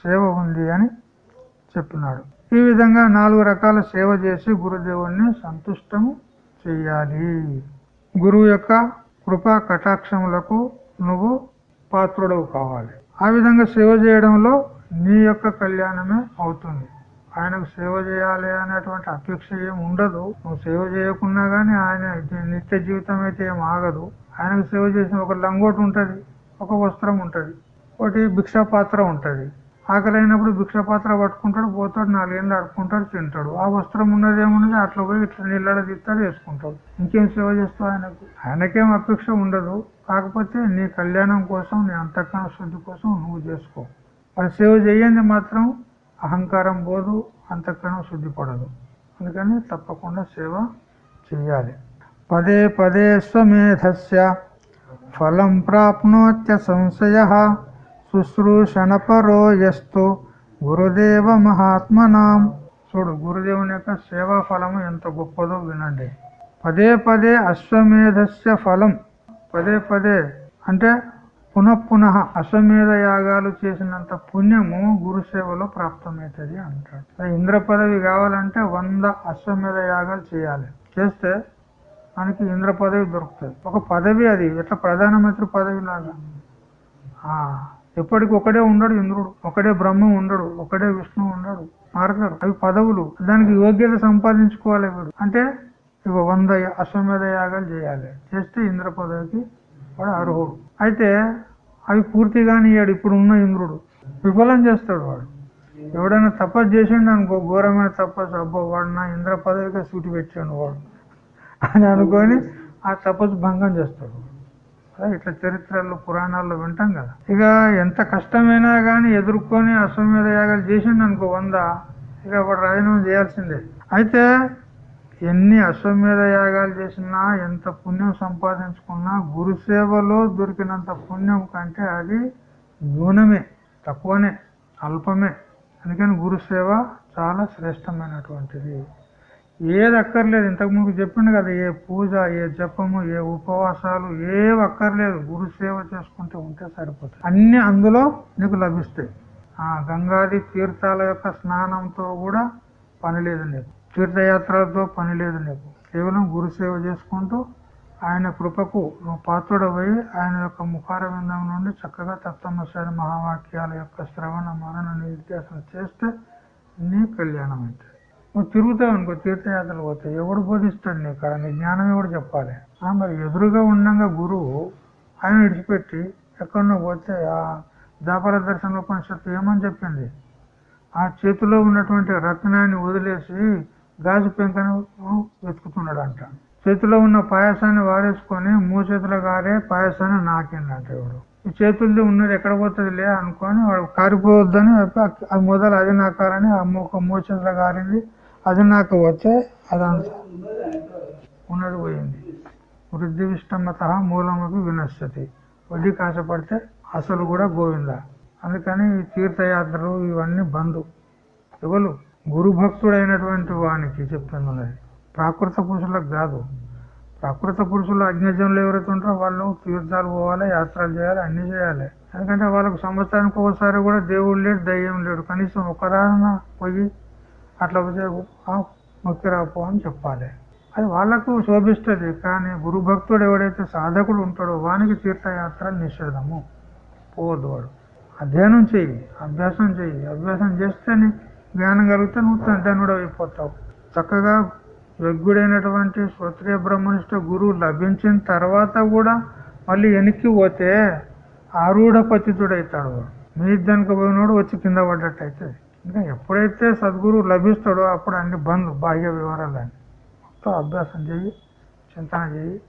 సేవ ఉంది అని చెప్పినాడు ఈ విధంగా నాలుగు రకాల సేవ చేసి గురుదేవుణ్ణి సంతుష్టము చెయ్యాలి గురువు యొక్క కృపా కటాక్షములకు నువ్వు పాత్రుడవు కావాలి. ఆ విధంగా సేవ చేయడంలో నీ యొక్క కళ్యాణమే అవుతుంది. ఆయనకు సేవ చేయాలి అనేటువంటి అపేక్ష ఏం ఉండదు. నువ్వు సేవ చేయకున్నా గానీ ఆయన నిత్య జీవితం అయితే ఏం ఆగదు. ఆయనకు సేవ చేసిన ఒక లంగోటు ఉంటుంది ఒక వస్త్రం ఉంటుంది ఒకటి భిక్షా పాత్ర ఉంటుంది. ఆకలి అయినప్పుడు భిక్ష పాత్ర పట్టుకుంటాడు పోతాడు నాలుగేళ్ళు ఆడుకుంటాడు తింటాడు. ఆ వస్త్రం ఉన్నది ఏమున్నది అట్లా పోయి ఇట్లా నీళ్ళ తీస్తాడు వేసుకుంటాడు. ఇంకేం సేవ చేస్తావు ఆయనకు? ఆయనకేం అపేక్ష ఉండదు. కాకపోతే నీ కళ్యాణం కోసం నీ అంతఃకరణ శుద్ధి కోసం నువ్వు చేసుకో. వాళ్ళు సేవ చేయండి మాత్రం అహంకారం పోదు అంతకరణం శుద్ధి పడదు. అందుకని తప్పకుండా సేవ చేయాలి. పదే పదే స్వమేధస్య ఫలం ప్రాప్నోత్య సంశయ శుశ్రూషణపరో యస్తు. గురుదేవ మహాత్మనాం. చూడు గురుదేవుని యొక్క సేవా ఫలము ఎంత గొప్పదో వినండి. పదే పదే అశ్వమేధస్య ఫలం. పదే పదే అంటే పునఃపునః అశ్వమేధ యాగాలు చేసినంత పుణ్యము గురు సేవలో ప్రాప్తమవుతుంది అంటాడు. ఇంద్ర పదవి కావాలంటే వంద అశ్వమేధ యాగాలు చేయాలి. చేస్తే మనకి ఇంద్ర పదవి దొరుకుతుంది. ఒక పదవి అది ఎట్లా ప్రధానమంత్రి పదవి లాగా ఎప్పటికి ఒకడే ఉండడు ఇంద్రుడు. ఒకడే బ్రహ్మ ఉండడు. ఒకడే విష్ణు ఉండడు. మారతారు అవి పదవులు. దానికి యోగ్యత సంపాదించుకోవాలి వీడు. అంటే ఇక వంద అశ్వమేధ యాగాలు చేయాలి. చేస్తే ఇంద్ర పదవికి వాడు అర్హుడు. అయితే అవి పూర్తిగాని ఇయ్యాడు ఇప్పుడు ఉన్న ఇంద్రుడు. విఫలం చేస్తాడు వాడు. ఎవడైనా తపస్సు చేసిండు అనుకో ఘోరమైన తపస్సు అబ్బో వాడు నా ఇంద్ర పదవిగా సూటి పెట్టాడు వాడు. అని అనుకొని ఆ తపస్సు భంగం చేస్తాడు ఇట్లా చరిత్రల్లో పురాణాల్లో వింటాం కదా. ఇక ఎంత కష్టమైనా కానీ ఎదుర్కొని అశ్వమేధ యాగాలు చేసిండు అనుకో వంద ఇక వాడు రాజీనామా చేయాల్సిందే. అయితే ఎన్ని అశ్వమేధ యాగాలు చేసినా ఎంత పుణ్యం సంపాదించుకున్నా గురు సేవలో దొరికినంత పుణ్యం కంటే అది న్యూనమే తక్కువనే అల్పమే. అందుకని గురు సేవ చాలా శ్రేష్టమైనటువంటిది. ఏది అక్కర్లేదు ఇంతకుముందు చెప్పిండు కదా ఏ పూజ ఏ జపము ఏ ఉపవాసాలు ఏవి అక్కర్లేదు. గురు సేవ చేసుకుంటూ ఉంటే సరిపోతుంది. అన్ని అందులో నీకు లభిస్తాయి. ఆ గంగాది తీర్థాల యొక్క స్నానంతో కూడా పని లేదు నీకు. తీర్థయాత్రలతో పని లేదు నీకు. కేవలం గురు సేవ చేసుకుంటూ ఆయన కృపకు నువ్వు పాత్రుడవై ఆయన యొక్క ముఖార విందం నుండి చక్కగా తత్వమశారి మహావాక్యాల యొక్క శ్రవణ మరణ నిర్దేశం చేస్తే నీ కళ్యాణం అవుతుంది. నువ్వు తిరుగుతావు అనుకో తీర్థయాత్రలు పోతే ఎవడు బోధిస్తాడు నీకు? అక్కడ నీ జ్ఞానం ఎవడు చెప్పాలి. ఆ మరి ఎదురుగా ఉండగా గురువు ఆయన విడిచిపెట్టి ఎక్కడో పోతే ఆ దాపర దర్శన ఉపనిషత్తు ఏమని చెప్పింది? ఆ చేతిలో ఉన్నటువంటి రత్నాన్ని వదిలేసి గాజు పెంకను వెతుకుతున్నాడు అంట చేతిలో ఉన్న పాయసాన్ని వారేసుకొని మూచేతులు గారే పాయసాన్ని నాకిందంట ఎవడు. ఈ చేతుల్లో ఉన్నది ఎక్కడ పోతుంది లే అనుకొని వాడు కారిపోవద్దని చెప్పి అది మొదలు అది నాకాలని ఆ ఒక మూ గారింది. అది నాకు వచ్చే అదంతా. ఉన్నది పోయింది. వృద్ధి విష్టమత మూలముకి వినశ్యతి. వడ్డీ కాసపడితే అసలు కూడా గోవింద. అందుకని ఈ తీర్థయాత్రలు ఇవన్నీ బంధు ఎవరు? గురు భక్తుడైనటువంటి వానికి చెప్తున్నది ప్రాకృత పురుషులకు కాదు. ప్రాకృత పురుషులు అజ్ఞజనులు ఎవరైతే ఉంటారో వాళ్ళు తీర్థాలు పోవాలి యాత్రలు చేయాలి అన్ని చేయాలి. ఎందుకంటే వాళ్ళకు సంవత్సరానికి ఒకసారి కూడా దేవుడు లేడు దయ్యం లేడు. కనీసం ఒకరాన పోయి అట్లా మొక్కిరాపో అని చెప్పాలి. అది వాళ్ళకు శోభిస్తుంది కానీ గురు భక్తుడు ఎవడైతే సాధకుడు ఉంటాడో వానికి తీర్థయాత్రలు నిషేధము. పోవద్దు వాడు. అధ్యయనం చెయ్యి అభ్యాసం చెయ్యి. అభ్యాసం చేస్తేనే జ్ఞానం కలిగితే నువ్వు ధనుడు అయిపోతావు. చక్కగా యజ్ఞుడైనటువంటి శ్రోత్రియ బ్రహ్మనిష్ట గురువు లభించిన తర్వాత కూడా మళ్ళీ వెనక్కి పోతే ఆరూఢ పతితుడైతాడు వాడు. మీ ఇద్దరికి పోయినోడు వచ్చి కింద పడ్డట్టు అవుతుంది ఇంకా ఎప్పుడైతే సద్గురువు లభిస్తాడో అప్పుడు అన్ని బంద్ బాహ్య వివరాలని మొత్తం అభ్యాసం చేయి చింతన చెయ్యి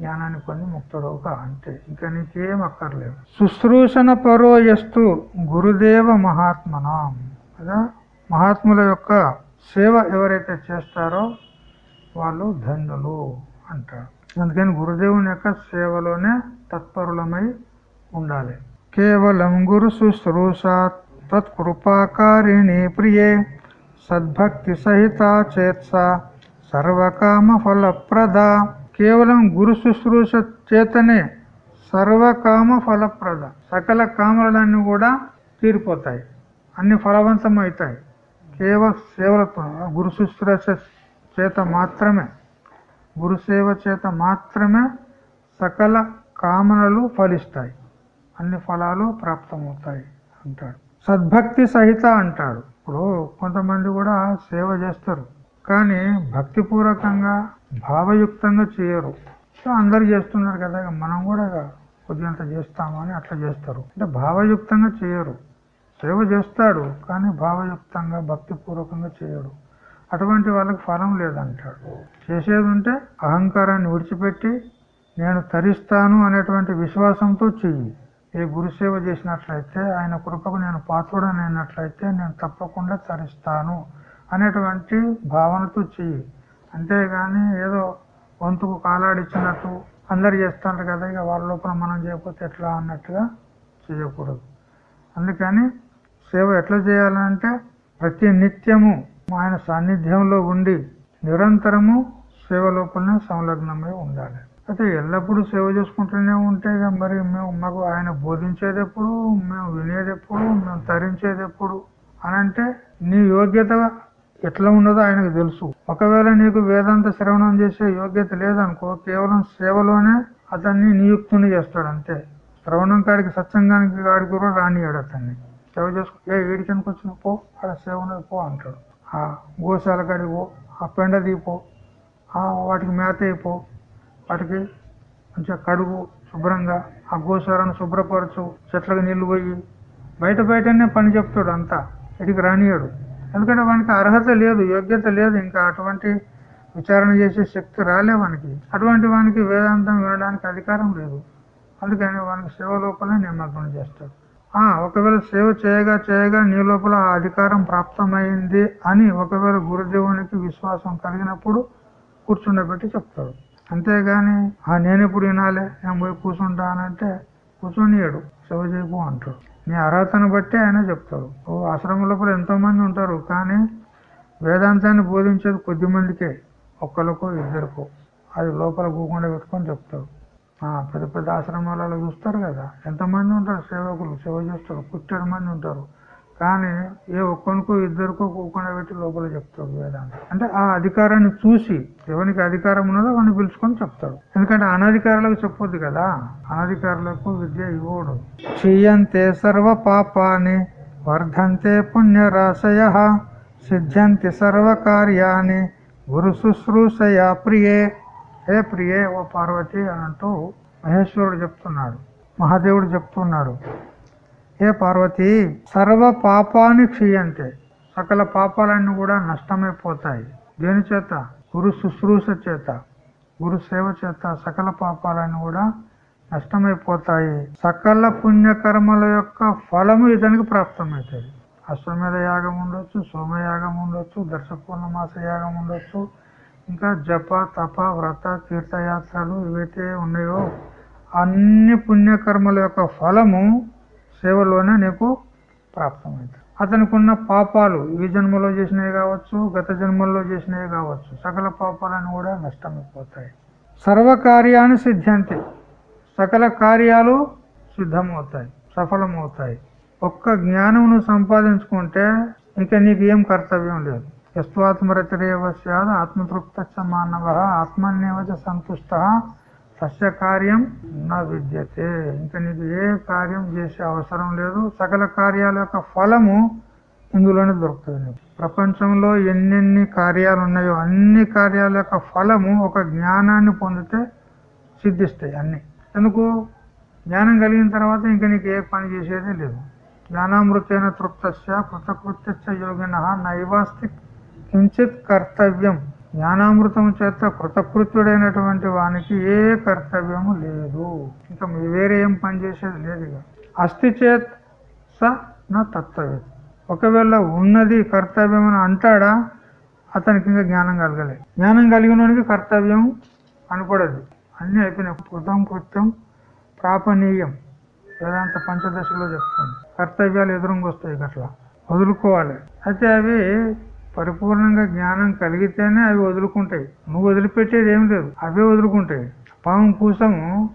జ్ఞానాన్ని పొంది ముక్తుడవుక అంతే ఇంకా నీకేం అక్కర్లేదు. శుశ్రూషణ పరోయస్తు గురుదేవ మహాత్మన. కదా? మహాత్ముల యొక్క సేవ ఎవరైతే చేస్తారో వాళ్ళు ధన్యులు అంటారు. అందుకని గురుదేవుని యొక్క సేవలోనే తత్పరులమై ఉండాలి. కేవలం గురు శుశ్రూషాత్ తత్కృపాకారిణి ప్రియే సద్భక్తి సహిత చేత్స సర్వకామ ఫలప్రద కేవలం గురు శుశ్రూష చేతనే సర్వకామ ఫలప్రద సకల కామలన్నీ కూడా తీరిపోతాయి అన్ని ఫలవంతం అవుతాయి కేవల సేవలతో గురు శుశ్రూష చేత మాత్రమే గురుసేవ చేత మాత్రమే సకల కామనలు ఫలిస్తాయి అన్ని ఫలాలు ప్రాప్తమవుతాయి అంటాడు. సద్భక్తి సహిత అంటాడు. ఇప్పుడు కొంతమంది కూడా సేవ చేస్తారు. కానీ భక్తిపూర్వకంగా భావయుక్తంగా చేయరు. సో అందరు చేస్తున్నారు కదా మనం కూడా కొద్దిగంత చేస్తాము అని అట్లా చేస్తారు. అంటే భావయుక్తంగా చేయరు. సేవ చేస్తాడు కానీ భావయుక్తంగా భక్తిపూర్వకంగా చేయడు. అటువంటి వాళ్ళకి ఫలం లేదంటాడు. చేసేది ఉంటే అహంకారాన్ని విడిచిపెట్టి నేను తరిస్తాను అనేటువంటి విశ్వాసంతో చెయ్యి. ఈ గురుసేవ చేసినట్లయితే ఆయన కృపకు నేను పాత్రుడనైనట్లయితే నేను తప్పకుండా తరిస్తాను అనేటువంటి భావనతో చెయ్యి. అంతేగాని ఏదో వంతుకు కాలాడిచ్చినట్టు అందరు చేస్తారు కదా ఇక వాళ్ళ లోపల మనం చేయకపోతే ఎట్లా అన్నట్టుగా చేయకూడదు. అందుకని సేవ ఎట్లా చేయాలంటే ప్రతి నిత్యము ఆయన సాన్నిధ్యంలో ఉండి నిరంతరము సేవ లోపలనే సంలగ్నమై ఉండాలి. అయితే ఎల్లప్పుడూ సేవ చేసుకుంటూనే ఉంటే ఇక మరి. మేము మాకు ఆయన బోధించేది ఎప్పుడు మేము వినేది ఎప్పుడు మేము తరించేది ఎప్పుడు అని అంటే నీ యోగ్యత ఎట్లా ఉన్నదో ఆయనకు తెలుసు. ఒకవేళ నీకు వేదాంత శ్రవణం చేసే యోగ్యత లేదనుకో కేవలం సేవలోనే అతన్ని నియుక్తుని చేస్తాడు అంతే. శ్రవణం కాడికి సత్సంగానికి కాడికి కూడా రానియాడు అతన్ని. సేవ చేసుకు ఏ వీడికి వచ్చిన పో ఆడ సేవ ఉన్నది పో అంటాడు. ఆ గోశాల కాడికి పో ఆ పెండ తీపో ఆ వాటికి మేత అయిపో వాటికి మంచిగా కడుగు శుభ్రంగా ఆ గోసారాన్ని శుభ్రపరచు చెట్లకు నీళ్ళు పోయి బయట బయటనే పని చెప్తాడు అంతా. ఇడికి రానియాడు ఎందుకంటే వానికి అర్హత లేదు యోగ్యత లేదు ఇంకా అటువంటి విచారణ చేసే శక్తి రాలే వానికి. అటువంటి వానికి వేదాంతం వినడానికి అధికారం లేదు. అందుకని వానికి సేవ లోపలే నిమగ్నం చేస్తాడు. ఆ ఒకవేళ సేవ చేయగా చేయగా నీ లోపల ఆ అధికారం ప్రాప్తమైంది అని ఒకవేళ గురుదేవునికి విశ్వాసం కలిగినప్పుడు కూర్చుండబెట్టి చెప్తాడు. అంతేగాని ఆ నేను ఇప్పుడు వినాలి? నేను పోయి కూర్చుంటానంటే కూర్చొనియడు సేవ చేయకు అంటాడు. నీ అర్హతను బట్టి ఆయన చెప్తాడు. ఓ ఆశ్రమం లోపల ఎంతోమంది ఉంటారు కానీ వేదాంతాన్ని బోధించేది కొద్ది మందికే ఒక్కరికో ఇద్దరికో. అది లోపల కూకుండా పెట్టుకొని చెప్తాడు పెద్ద పెద్ద ఆశ్రమాలలో చూస్తారు కదా ఎంతమంది ఉంటారు? సేవకులు సేవ చేస్తారు కుట్టడి మంది ఉంటారు. కానీ ఏ ఒక్కనికో ఇద్దరికో కూకుండా పెట్టి లోపల చెప్తాడు వేదాంతం. అంటే ఆ అధికారాన్ని చూసి ఎవరికి అధికారం ఉన్నదో వాడిని పిలుచుకొని చెప్తాడు. ఎందుకంటే అనధికారులకు చెప్పొద్దు కదా. అనధికారులకు విద్య ఇవ్వడు. చెయ్యంతే సర్వ పాపాన్ని వర్ధంతే పుణ్యరాశయ సిద్ధ్యంతి సర్వ కార్యాన్ని గురు శుశ్రూషయా ప్రియే. హే ప్రియే ఓ పార్వతి అని అంటూ మహేశ్వరుడు చెప్తున్నాడు. మహాదేవుడు చెప్తున్నాడు. హే పార్వతి సర్వ పాపాన్ని క్షీయంతే. సకల పాపాలన్నీ కూడా నష్టమైపోతాయి. దేని చేత? గురు శుశ్రూష చేత. గురు సేవ చేత సకల పాపాలన్నీ కూడా నష్టమైపోతాయి. సకల పుణ్యకర్మల యొక్క ఫలము ఇతనికి ప్రాప్తమవుతుంది. అశ్వమేధ యాగం ఉండొచ్చు సోమయాగం ఉండొచ్చు దర్శపూర్ణమాస యాగం ఉండొచ్చు. ఇంకా జప తప వ్రత తీర్థయాత్రలు ఏవైతే ఉన్నాయో అన్ని పుణ్యకర్మల యొక్క ఫలము సేవలోనే నీకు ప్రాప్తమవుతుంది అతనికి ఉన్న పాపాలు ఈ జన్మలో చేసినవి కావచ్చు గత జన్మల్లో చేసినవి కావచ్చు సకల పాపాలను కూడా నష్టమైపోతాయి. సర్వకార్యాన్ని సిద్ధ్యంతి. సకల కార్యాలు సిద్ధమవుతాయి సఫలమవుతాయి. ఒక్క జ్ఞానమును సంపాదించుకుంటే ఇక నీకు ఏం కర్తవ్యం లేదు. యస్వాత్మరతిరేవ సద్ ఆత్మతృప్త మానవ ఆత్మన్యవచ సంతుష్ట సస్య కార్యం నా విద్యతే. ఇంకా నీకు ఏ కార్యం చేసే అవసరం లేదు. సకల కార్యాల యొక్క ఫలము ఇందులోనే దొరుకుతుంది నీకు. ప్రపంచంలో ఎన్నెన్ని కార్యాలు ఉన్నాయో అన్ని కార్యాల యొక్క ఫలము ఒక జ్ఞానాన్ని పొందితే సిద్ధిస్తాయి అన్ని. ఎందుకు? జ్ఞానం కలిగిన తర్వాత ఇంకా నీకు ఏ పని చేసేదే లేదు. జ్ఞానామృతైన తృప్తస్య కృతకృత్య యోగిన నైవాస్తి కించిత్ కర్తవ్యం. జ్ఞానామృతం చేత కృతకృత్యుడైనటువంటి వానికి ఏ కర్తవ్యము లేదు. ఇంకా వేరే ఏం పనిచేసేది లేదు అస్థి చేత్ స నా తత్వవేత్ ఒకవేళ ఉన్నది కర్తవ్యం అని అంటాడా అతనికి ఇంకా జ్ఞానం కలగలేదు. జ్ఞానం కలిగినోనికి కర్తవ్యం కనపడదు అన్ని అయిపోయినాయి. కృతం కృత్యం ప్రాపనీయం. వేదాంత పంచదశలో చెప్తుంది. కర్తవ్యాలు ఎదురుంగొస్తాయి వస్తాయి అట్లా. వదులుకోవాలి. అయితే అవి పరిపూర్ణంగా జ్ఞానం కలిగితేనే అవి వదులుకుంటాయి. నువ్వు వదిలిపెట్టేది ఏం లేదు. అవే వదులుకుంటాయి. పాము కూసము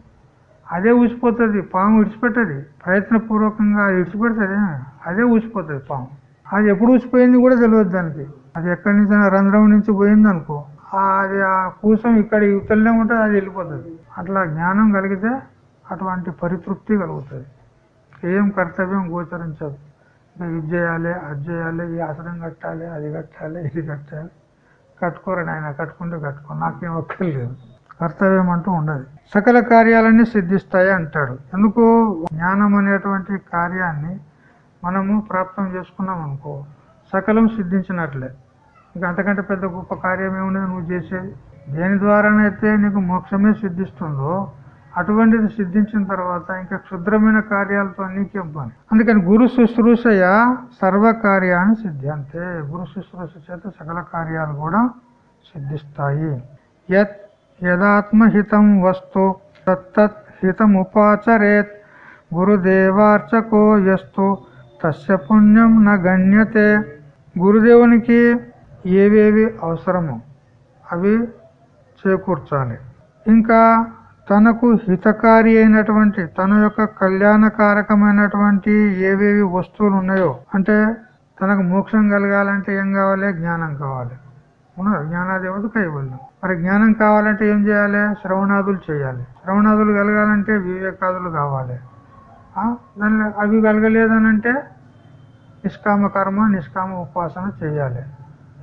అదే ఊసిపోతుంది. పాము విడిచిపెట్టది ప్రయత్నపూర్వకంగా అది విడిచిపెడుతుంది అదే ఊసిపోతుంది పాము. అది ఎప్పుడు ఊసిపోయింది కూడా తెలియదు దానికి. అది ఎక్కడి నుంచి రంధ్రం నుంచి పోయింది అనుకో. అది ఆ కూసం ఇక్కడ యువతలనే ఉంటుంది అది వెళ్ళిపోతుంది. అట్లా జ్ఞానం కలిగితే అటువంటి పరితృప్తి కలుగుతుంది. ఏం కర్తవ్యం గోచరించదు. ఇది చేయాలి అది చేయాలి ఈ ఆసనం కట్టాలి అది కట్టాలి ఇది కట్టాలి. కట్టుకోరని ఆయన కట్టుకుంటే కట్టుకో నాకేం ఒక్కర్లేదు కర్తవ్యం అంటూ ఉండదు. సకల కార్యాలన్నీ సిద్ధిస్తాయి అంటాడు. ఎందుకు? జ్ఞానం అనేటువంటి కార్యాన్ని మనము ప్రాప్తం చేసుకున్నాం అనుకో సకలం సిద్ధించినట్లే. ఇంకా అంతకంటే పెద్ద గొప్ప కార్యం ఏముండదు? నువ్వు చేసేది దేని ద్వారానైతే నీకు మోక్షమే సిద్ధిస్తుందో అటువంటిది సిద్ధించిన తర్వాత ఇంకా క్షుద్రమైన కార్యాలతో నీకేం పని? అందుకని గురు శుశ్రూషయ సర్వ కార్యాన్ని సిద్ధ్యంతే. గురు శుశ్రూష చేత సకల కార్యాలు కూడా సిద్ధిస్తాయి. యత్ యదాత్మహితం వస్తు తత్తత్ హితముపాచరేత్ గురుదేవార్చకో ఎస్తు తస్య పుణ్యం న గణ్యతే. గురుదేవునికి ఏవేవి అవసరమో అవి చేకూర్చాలి. ఇంకా తనకు హితకారి అయినటువంటి తన యొక్క కళ్యాణకారకమైనటువంటి ఏవేవి వస్తువులు ఉన్నాయో అంటే తనకు మోక్షం కలగాలంటే ఏం కావాలి? జ్ఞానం కావాలి. అవునా జ్ఞానాదేవత కైవల్యం మరి జ్ఞానం కావాలంటే ఏం చేయాలి? శ్రవణాదులు చేయాలి. శ్రవణాదులు కలగాలంటే వివేకాదులు కావాలి. దానిలో అవి కలగలేదనంటే నిష్కామ కర్మ నిష్కామ ఉపాసన చేయాలి.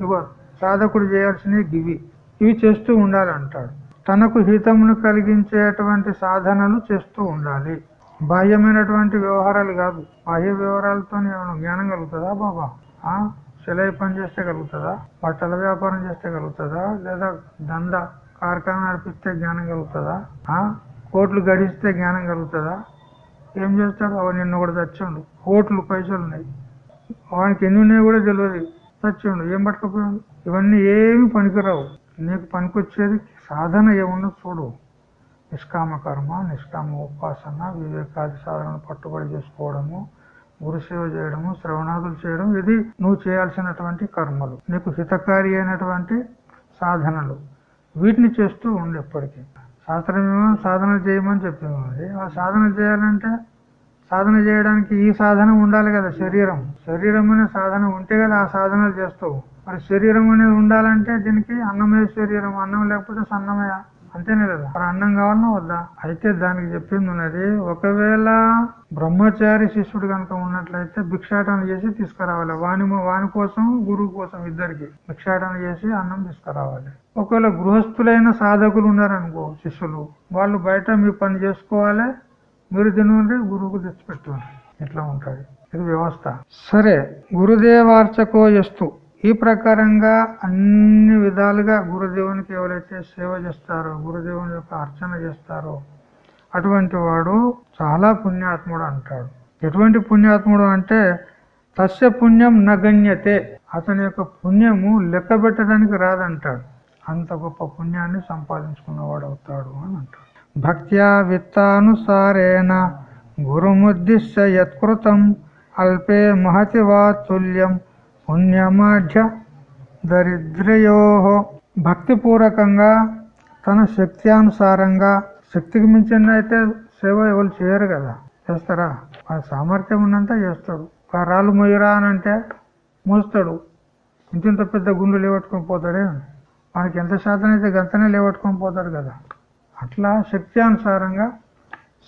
ఇగో సాధకుడు చేయాల్సినవి గివి ఇవి చేస్తూ ఉండాలంటాడు. తనకు హితమును కలిగించేటువంటి సాధనలు చేస్తూ ఉండాలి. బాహ్యమైనటువంటి వ్యవహారాలు కాదు. బాహ్య వ్యవహారాలతో ఏమైనా జ్ఞానం కలుగుతుందా బాబా? ఆ? పని చేస్తే కలుగుతుందా? బట్టల వ్యాపారం చేస్తే కలుగుతుందా? లేదా దంద కార్ఖానా నడిపిస్తే జ్ఞానం కలుగుతుందా? కోట్లు గడిస్తే జ్ఞానం కలుగుతుందా? ఏం చేస్తాడు? అవ నిన్ను కూడా చచ్చాడు కోట్లు పైసలు ఉన్నాయి. వానికి ఎన్ని ఉన్నాయో కూడా తెలియదు. చచ్చాడు ఏం పట్టుకపోయాడు? ఇవన్నీ ఏమి పనికిరావు. నీకు పనికొచ్చేది సాధన ఏముందో చూడు. నిష్కామ కర్మ నిష్కామ ఉపాసన వివేకాది సాధనను పట్టుబడి చేసుకోవడము గురుసేవ చేయడము శ్రవణాదులు చేయడం ఇది నువ్వు చేయాల్సినటువంటి కర్మలు. నీకు హితకారి అయినటువంటి సాధనలు. వీటిని చేస్తూ ఉండు ఎప్పటికీ. శాస్త్రమేమో సాధన చేయమని చెప్పింది. ఆ సాధన చేయాలంటే సాధన చేయడానికి ఈ సాధన ఉండాలి కదా శరీరం. శరీరం అనే సాధన ఉంటే కదా ఆ సాధనలు చేస్తావు. మరి శరీరం అనేది ఉండాలంటే దీనికి అన్నమయ శరీరం అన్నం లేకపోతే సన్నమయ అంతేనే కదా. మరి అన్నం కావాలన్నా వద్దా? అయితే దానికి చెప్పింది ఉన్నది ఒకవేళ బ్రహ్మచారి శిష్యుడు కనుక ఉన్నట్లయితే భిక్షాటన చేసి తీసుకురావాలి. వాని వాని కోసం గురువు కోసం ఇద్దరికి భిక్షాటన చేసి అన్నం తీసుకురావాలి. ఒకవేళ గృహస్థులైన సాధకులు ఉన్నారనుకో శిష్యులు వాళ్ళు బయట మీ పని చేసుకోవాలి మీరు తినండి గురువుకు తెచ్చిపెట్టండి ఇట్లా ఉంటుంది. ఇది వ్యవస్థ. సరే గురుదేవార్చకో ఎస్తు ఈ ప్రకారంగా అన్ని విధాలుగా గురుదేవునికి ఎవరైతే సేవ చేస్తారో గురుదేవుని యొక్క అర్చన చేస్తారో అటువంటి వాడు చాలా పుణ్యాత్ముడు అంటాడు. ఎటువంటి పుణ్యాత్ముడు అంటే తస్య పుణ్యం నగణ్యతే అతని యొక్క పుణ్యము లెక్క పెట్టడానికి రాదంటాడు. అంత గొప్ప పుణ్యాన్ని సంపాదించుకున్నవాడు అవుతాడు అని అంటాడు. భక్త్యా విత్తానుసారేణ గురుముద్దిశ్య యత్కృతం అల్పే మహతి వా తుల్యం పుణ్యమాఢ్య దరిద్రయో. భక్తిపూర్వకంగా తన శక్తి అనుసారంగా శక్తికి మించిన అయితే సేవ ఎవరు చేయరు కదా. చేస్తారా? వారి సామర్థ్యం ఉన్నంత చేస్తాడు. ఒక రాళ్ళు మొయ్యరా అని అంటే మోస్తాడు. ఇంతింత పెద్ద గుండు లేవట్టుకొని పోతాడే మనకి ఎంత శాతం అయితే గంతనే లేవట్టుకొని పోతాడు కదా. అట్లా శక్తి అనుసారంగా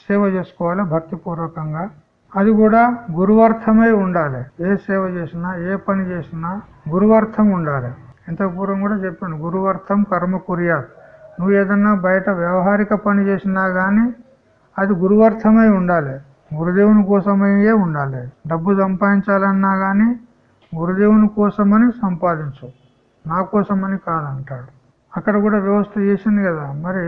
సేవ చేసుకోవాలి భక్తిపూర్వకంగా. అది కూడా గురువార్థమై ఉండాలి. ఏ సేవ చేసినా ఏ పని చేసినా గురువార్థం ఉండాలి. ఇంత పూర్వం కూడా చెప్పాను గురువార్థం కర్మ కుర్యాత్. నువ్వు ఏదన్నా బయట వ్యవహారిక పని చేసినా గాని అది గురువార్థమై ఉండాలి. గురుదేవుని కోసమయ్యే ఉండాలి. డబ్బు సంపాదించాలన్నా గాని గురుదేవుని కోసమని సంపాదించు. నా కోసమని కాదంటాడు. అక్కడ కూడా వ్యవస్థ చేసింది కదా. మరి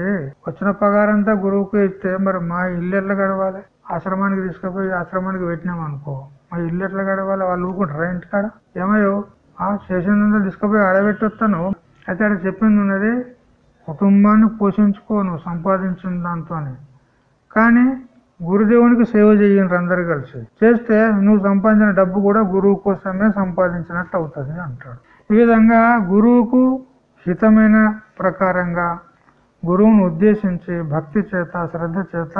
వచ్చిన పగారంతా గురువుకు ఇస్తే మరి మా ఇల్లు ఎట్లా గడవాలి? ఆశ్రమానికి తీసుకుపోయి ఆశ్రమానికి పెట్టినాం అనుకో. మా ఇల్లు ఎట్లా గడవాలి వాళ్ళు ఊరుకుంటారా ఇంటికాడ? ఏమయ్యో? ఆ చేసిందంతా తీసుకుపోయి ఆడబెట్టొస్తాను అయితే అక్కడ చెప్పింది ఉన్నది కుటుంబాన్ని పోషించుకో నువ్వు సంపాదించిన దాంతో కానీ గురుదేవునికి సేవ చేయండి అందరు కలిసి. చేస్తే నువ్వు సంపాదించిన డబ్బు కూడా గురువు కోసమే సంపాదించినట్టు అవుతుంది అంటాడు. ఈ విధంగా గురువుకు హితమైన ప్రకారంగా గురువును ఉద్దేశించి భక్తి చేత శ్రద్ధ చేత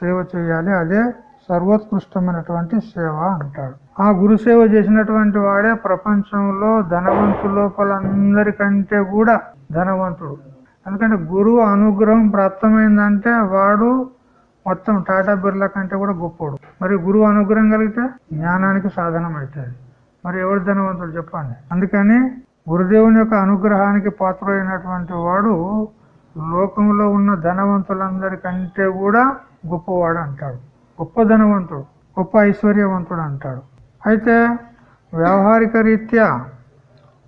సేవ చేయాలి అదే సర్వోత్కృష్టమైనటువంటి సేవ అంటాడు. ఆ గురు సేవ చేసినటువంటి వాడే ప్రపంచంలో ధనవంతు లోపలందరికంటే కూడా ధనవంతుడు. ఎందుకంటే గురువు అనుగ్రహం ప్రాప్తమైందంటే వాడు మొత్తం టాటా బిర్లా కంటే కూడా గొప్పడు. మరి గురువు అనుగ్రహం కలిగితే జ్ఞానానికి సాధనం అవుతుంది మరి ఎవరు ధనవంతుడు చెప్పండి? అందుకని గురుదేవుని యొక్క అనుగ్రహానికి పాత్రైనటువంటి వాడు లోకంలో ఉన్న ధనవంతులందరికంటే కూడా గొప్పవాడు అంటాడు. గొప్ప ధనవంతుడు గొప్ప ఐశ్వర్యవంతుడు అంటాడు. అయితే వ్యవహారిక రీత్యా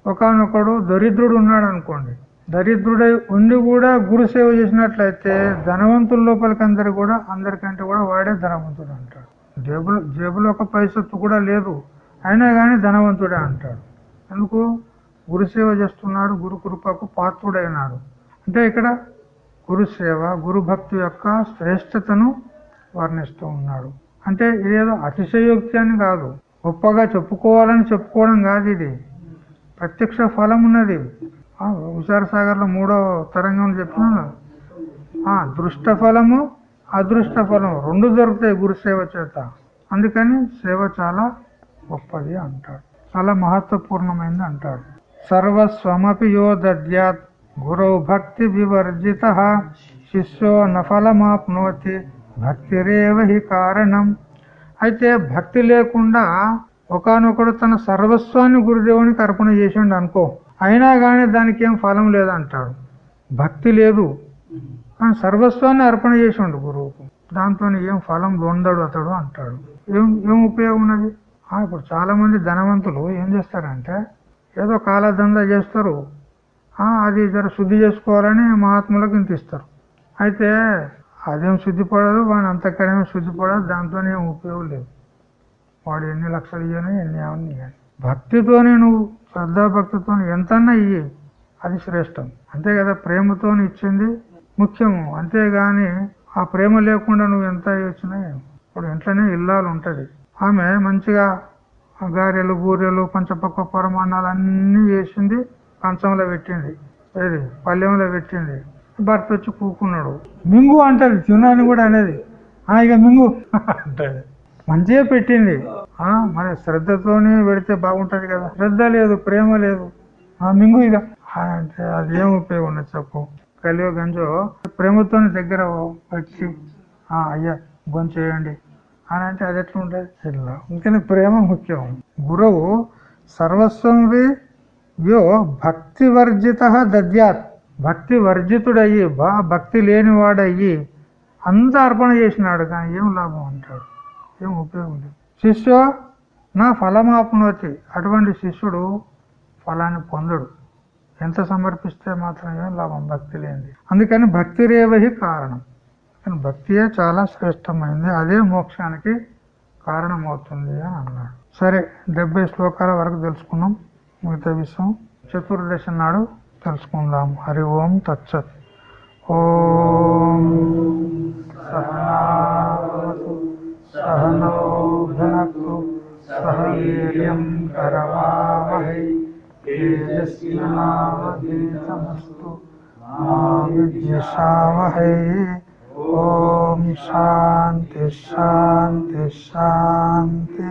ఒకనొకడు దరిద్రుడు ఉన్నాడు అనుకోండి దరిద్రుడై ఉండి కూడా గురు సేవ చేసినట్లయితే ధనవంతుల లోపలికి అందరు కూడా అందరికంటే కూడా వాడే ధనవంతుడు అంటాడు. జేబులో జేబులో ఒక పైసత్తు కూడా లేదు. అయినా కానీ ధనవంతుడే అంటాడు. ఎందుకు? గురు సేవ చేస్తున్నాడు గురు కృపకు పాత్రుడైనాడు. అంటే ఇక్కడ గురు సేవ గురు భక్తి యొక్క శ్రేష్టతను వర్ణిస్తూ ఉన్నాడు. అంటే ఇదేదో అతిశయోక్తి అని కాదు. గొప్పగా చెప్పుకోవాలని చెప్పుకోవడం కాదు ఇది. ప్రత్యక్ష ఫలం ఉన్నది. ఆ, హుషార్ సాగర్లో మూడో తరంగం చెప్పినాను ఆ దృష్ట ఫలము అదృష్ట ఫలం రెండు దొరుకుతాయి గురు సేవ చేత. అందుకని సేవ చాలా గొప్పది అంటాడు. చాలా మహత్వపూర్ణమైంది అంటాడు. సర్వస్వమపి యో దద్యాత్ గురౌ భక్తి వివర్జిత శిష్యో నఫలమాప్నోతి భక్తిరేవ హి కారణం అయితే భక్తి లేకుండా ఒకనొకడు తన సర్వస్వాన్ని గురుదేవునికి అర్పణ చేసిండు అనుకో. అయినా కానీ దానికి ఏం ఫలం లేదంటాడు. భక్తి లేదు. కానీ సర్వస్వాన్ని అర్పణ చేసిండు గురువుకు. దాంతో ఏం ఫలం పొందడు అతడు అంటాడు. ఏం ఏం ఉపయోగం ఉన్నది? ఇప్పుడు చాలామంది ధనవంతులు ఏం చేస్తారంటే ఏదో కాలదందా చేస్తారు. అది జర శుద్ధి చేసుకోవాలని మహాత్ములకు ఇంత ఇస్తారు అయితే అదేం శుద్ధి పడదు వాని అంతక్కడేమో శుద్ధి పడదు దాంతో ఏం ఉపయోగం లేదు. వాడు ఎన్ని లక్షలు ఇయ్యని ఎన్ని అవన్నీ ఇయ్యని. భక్తితోనే నువ్వు శ్రద్ధాభక్తితో ఎంతన్నా ఇయ్యి అది శ్రేష్టం. అంతే కదా ప్రేమతో ఇచ్చింది ముఖ్యము. అంతేగాని ఆ ప్రేమ లేకుండా నువ్వు ఎంత ఇచ్చినా ఇప్పుడు ఇంట్లోనే ఇల్లాలు ఉంటుంది. ఆమె మంచిగా గారెలు బూరెలు పంచపక్క పరమాణాలు అన్నీ చేసింది కంచంలో పెట్టింది. ఏది? పల్లెంలో పెట్టింది. భర్త వచ్చి కూకున్నాడు. మింగు అంటది చిన్నాన్ని కూడా అనేది. ఇక మింగు అంటది. మంచిగా పెట్టింది. ఆ మరి శ్రద్ధతోనే పెడితే బాగుంటది కదా. శ్రద్ధ లేదు ప్రేమ లేదు. ఆ మింగు ఇక. అంటే అది ఏం ఉపయోగం చెప్పు. కలియో గంజో ప్రేమతో దగ్గర వచ్చి. ఆ అయ్యా గొంచేయండి అని అంటే అది ఎట్లా ఉంటుంది? ఇలా అందుకని ప్రేమ ముఖ్యం. గురువు సర్వస్వంవి యో భక్తి వర్జిత దద్యాత్. భక్తి వర్జితుడయ్యి బా భక్తి లేనివాడయ్యి అంత అర్పణ చేసినాడు కానీ ఏం లాభం అంటాడు? ఏం ఉపయోగం లేదు. శిష్యు నా ఫలమాపనోతి అటువంటి శిష్యుడు ఫలాన్ని పొందడు. ఎంత సమర్పిస్తే మాత్రం ఏం లాభం? భక్తి లేనిది. అందుకని భక్తి రేవహి కారణం. కానీ భక్తియే చాలా శ్రేష్టమైంది. అదే మోక్షానికి కారణమవుతుంది అని అన్నాడు. సరే డెబ్బై శ్లోకాల వరకు తెలుసుకున్నాం. మిగతా విషయం చతుర్దశ నాడు తెలుసుకుందాం. హరి ఓం తచ్చత్ ఓం సహనావతు సహనో భునక్తు సహ వీర్యం కరవావహై తేజస్వినావధీతమస్తు మా విద్విషావహై ఓం శాంతి శాంతి శాంతి.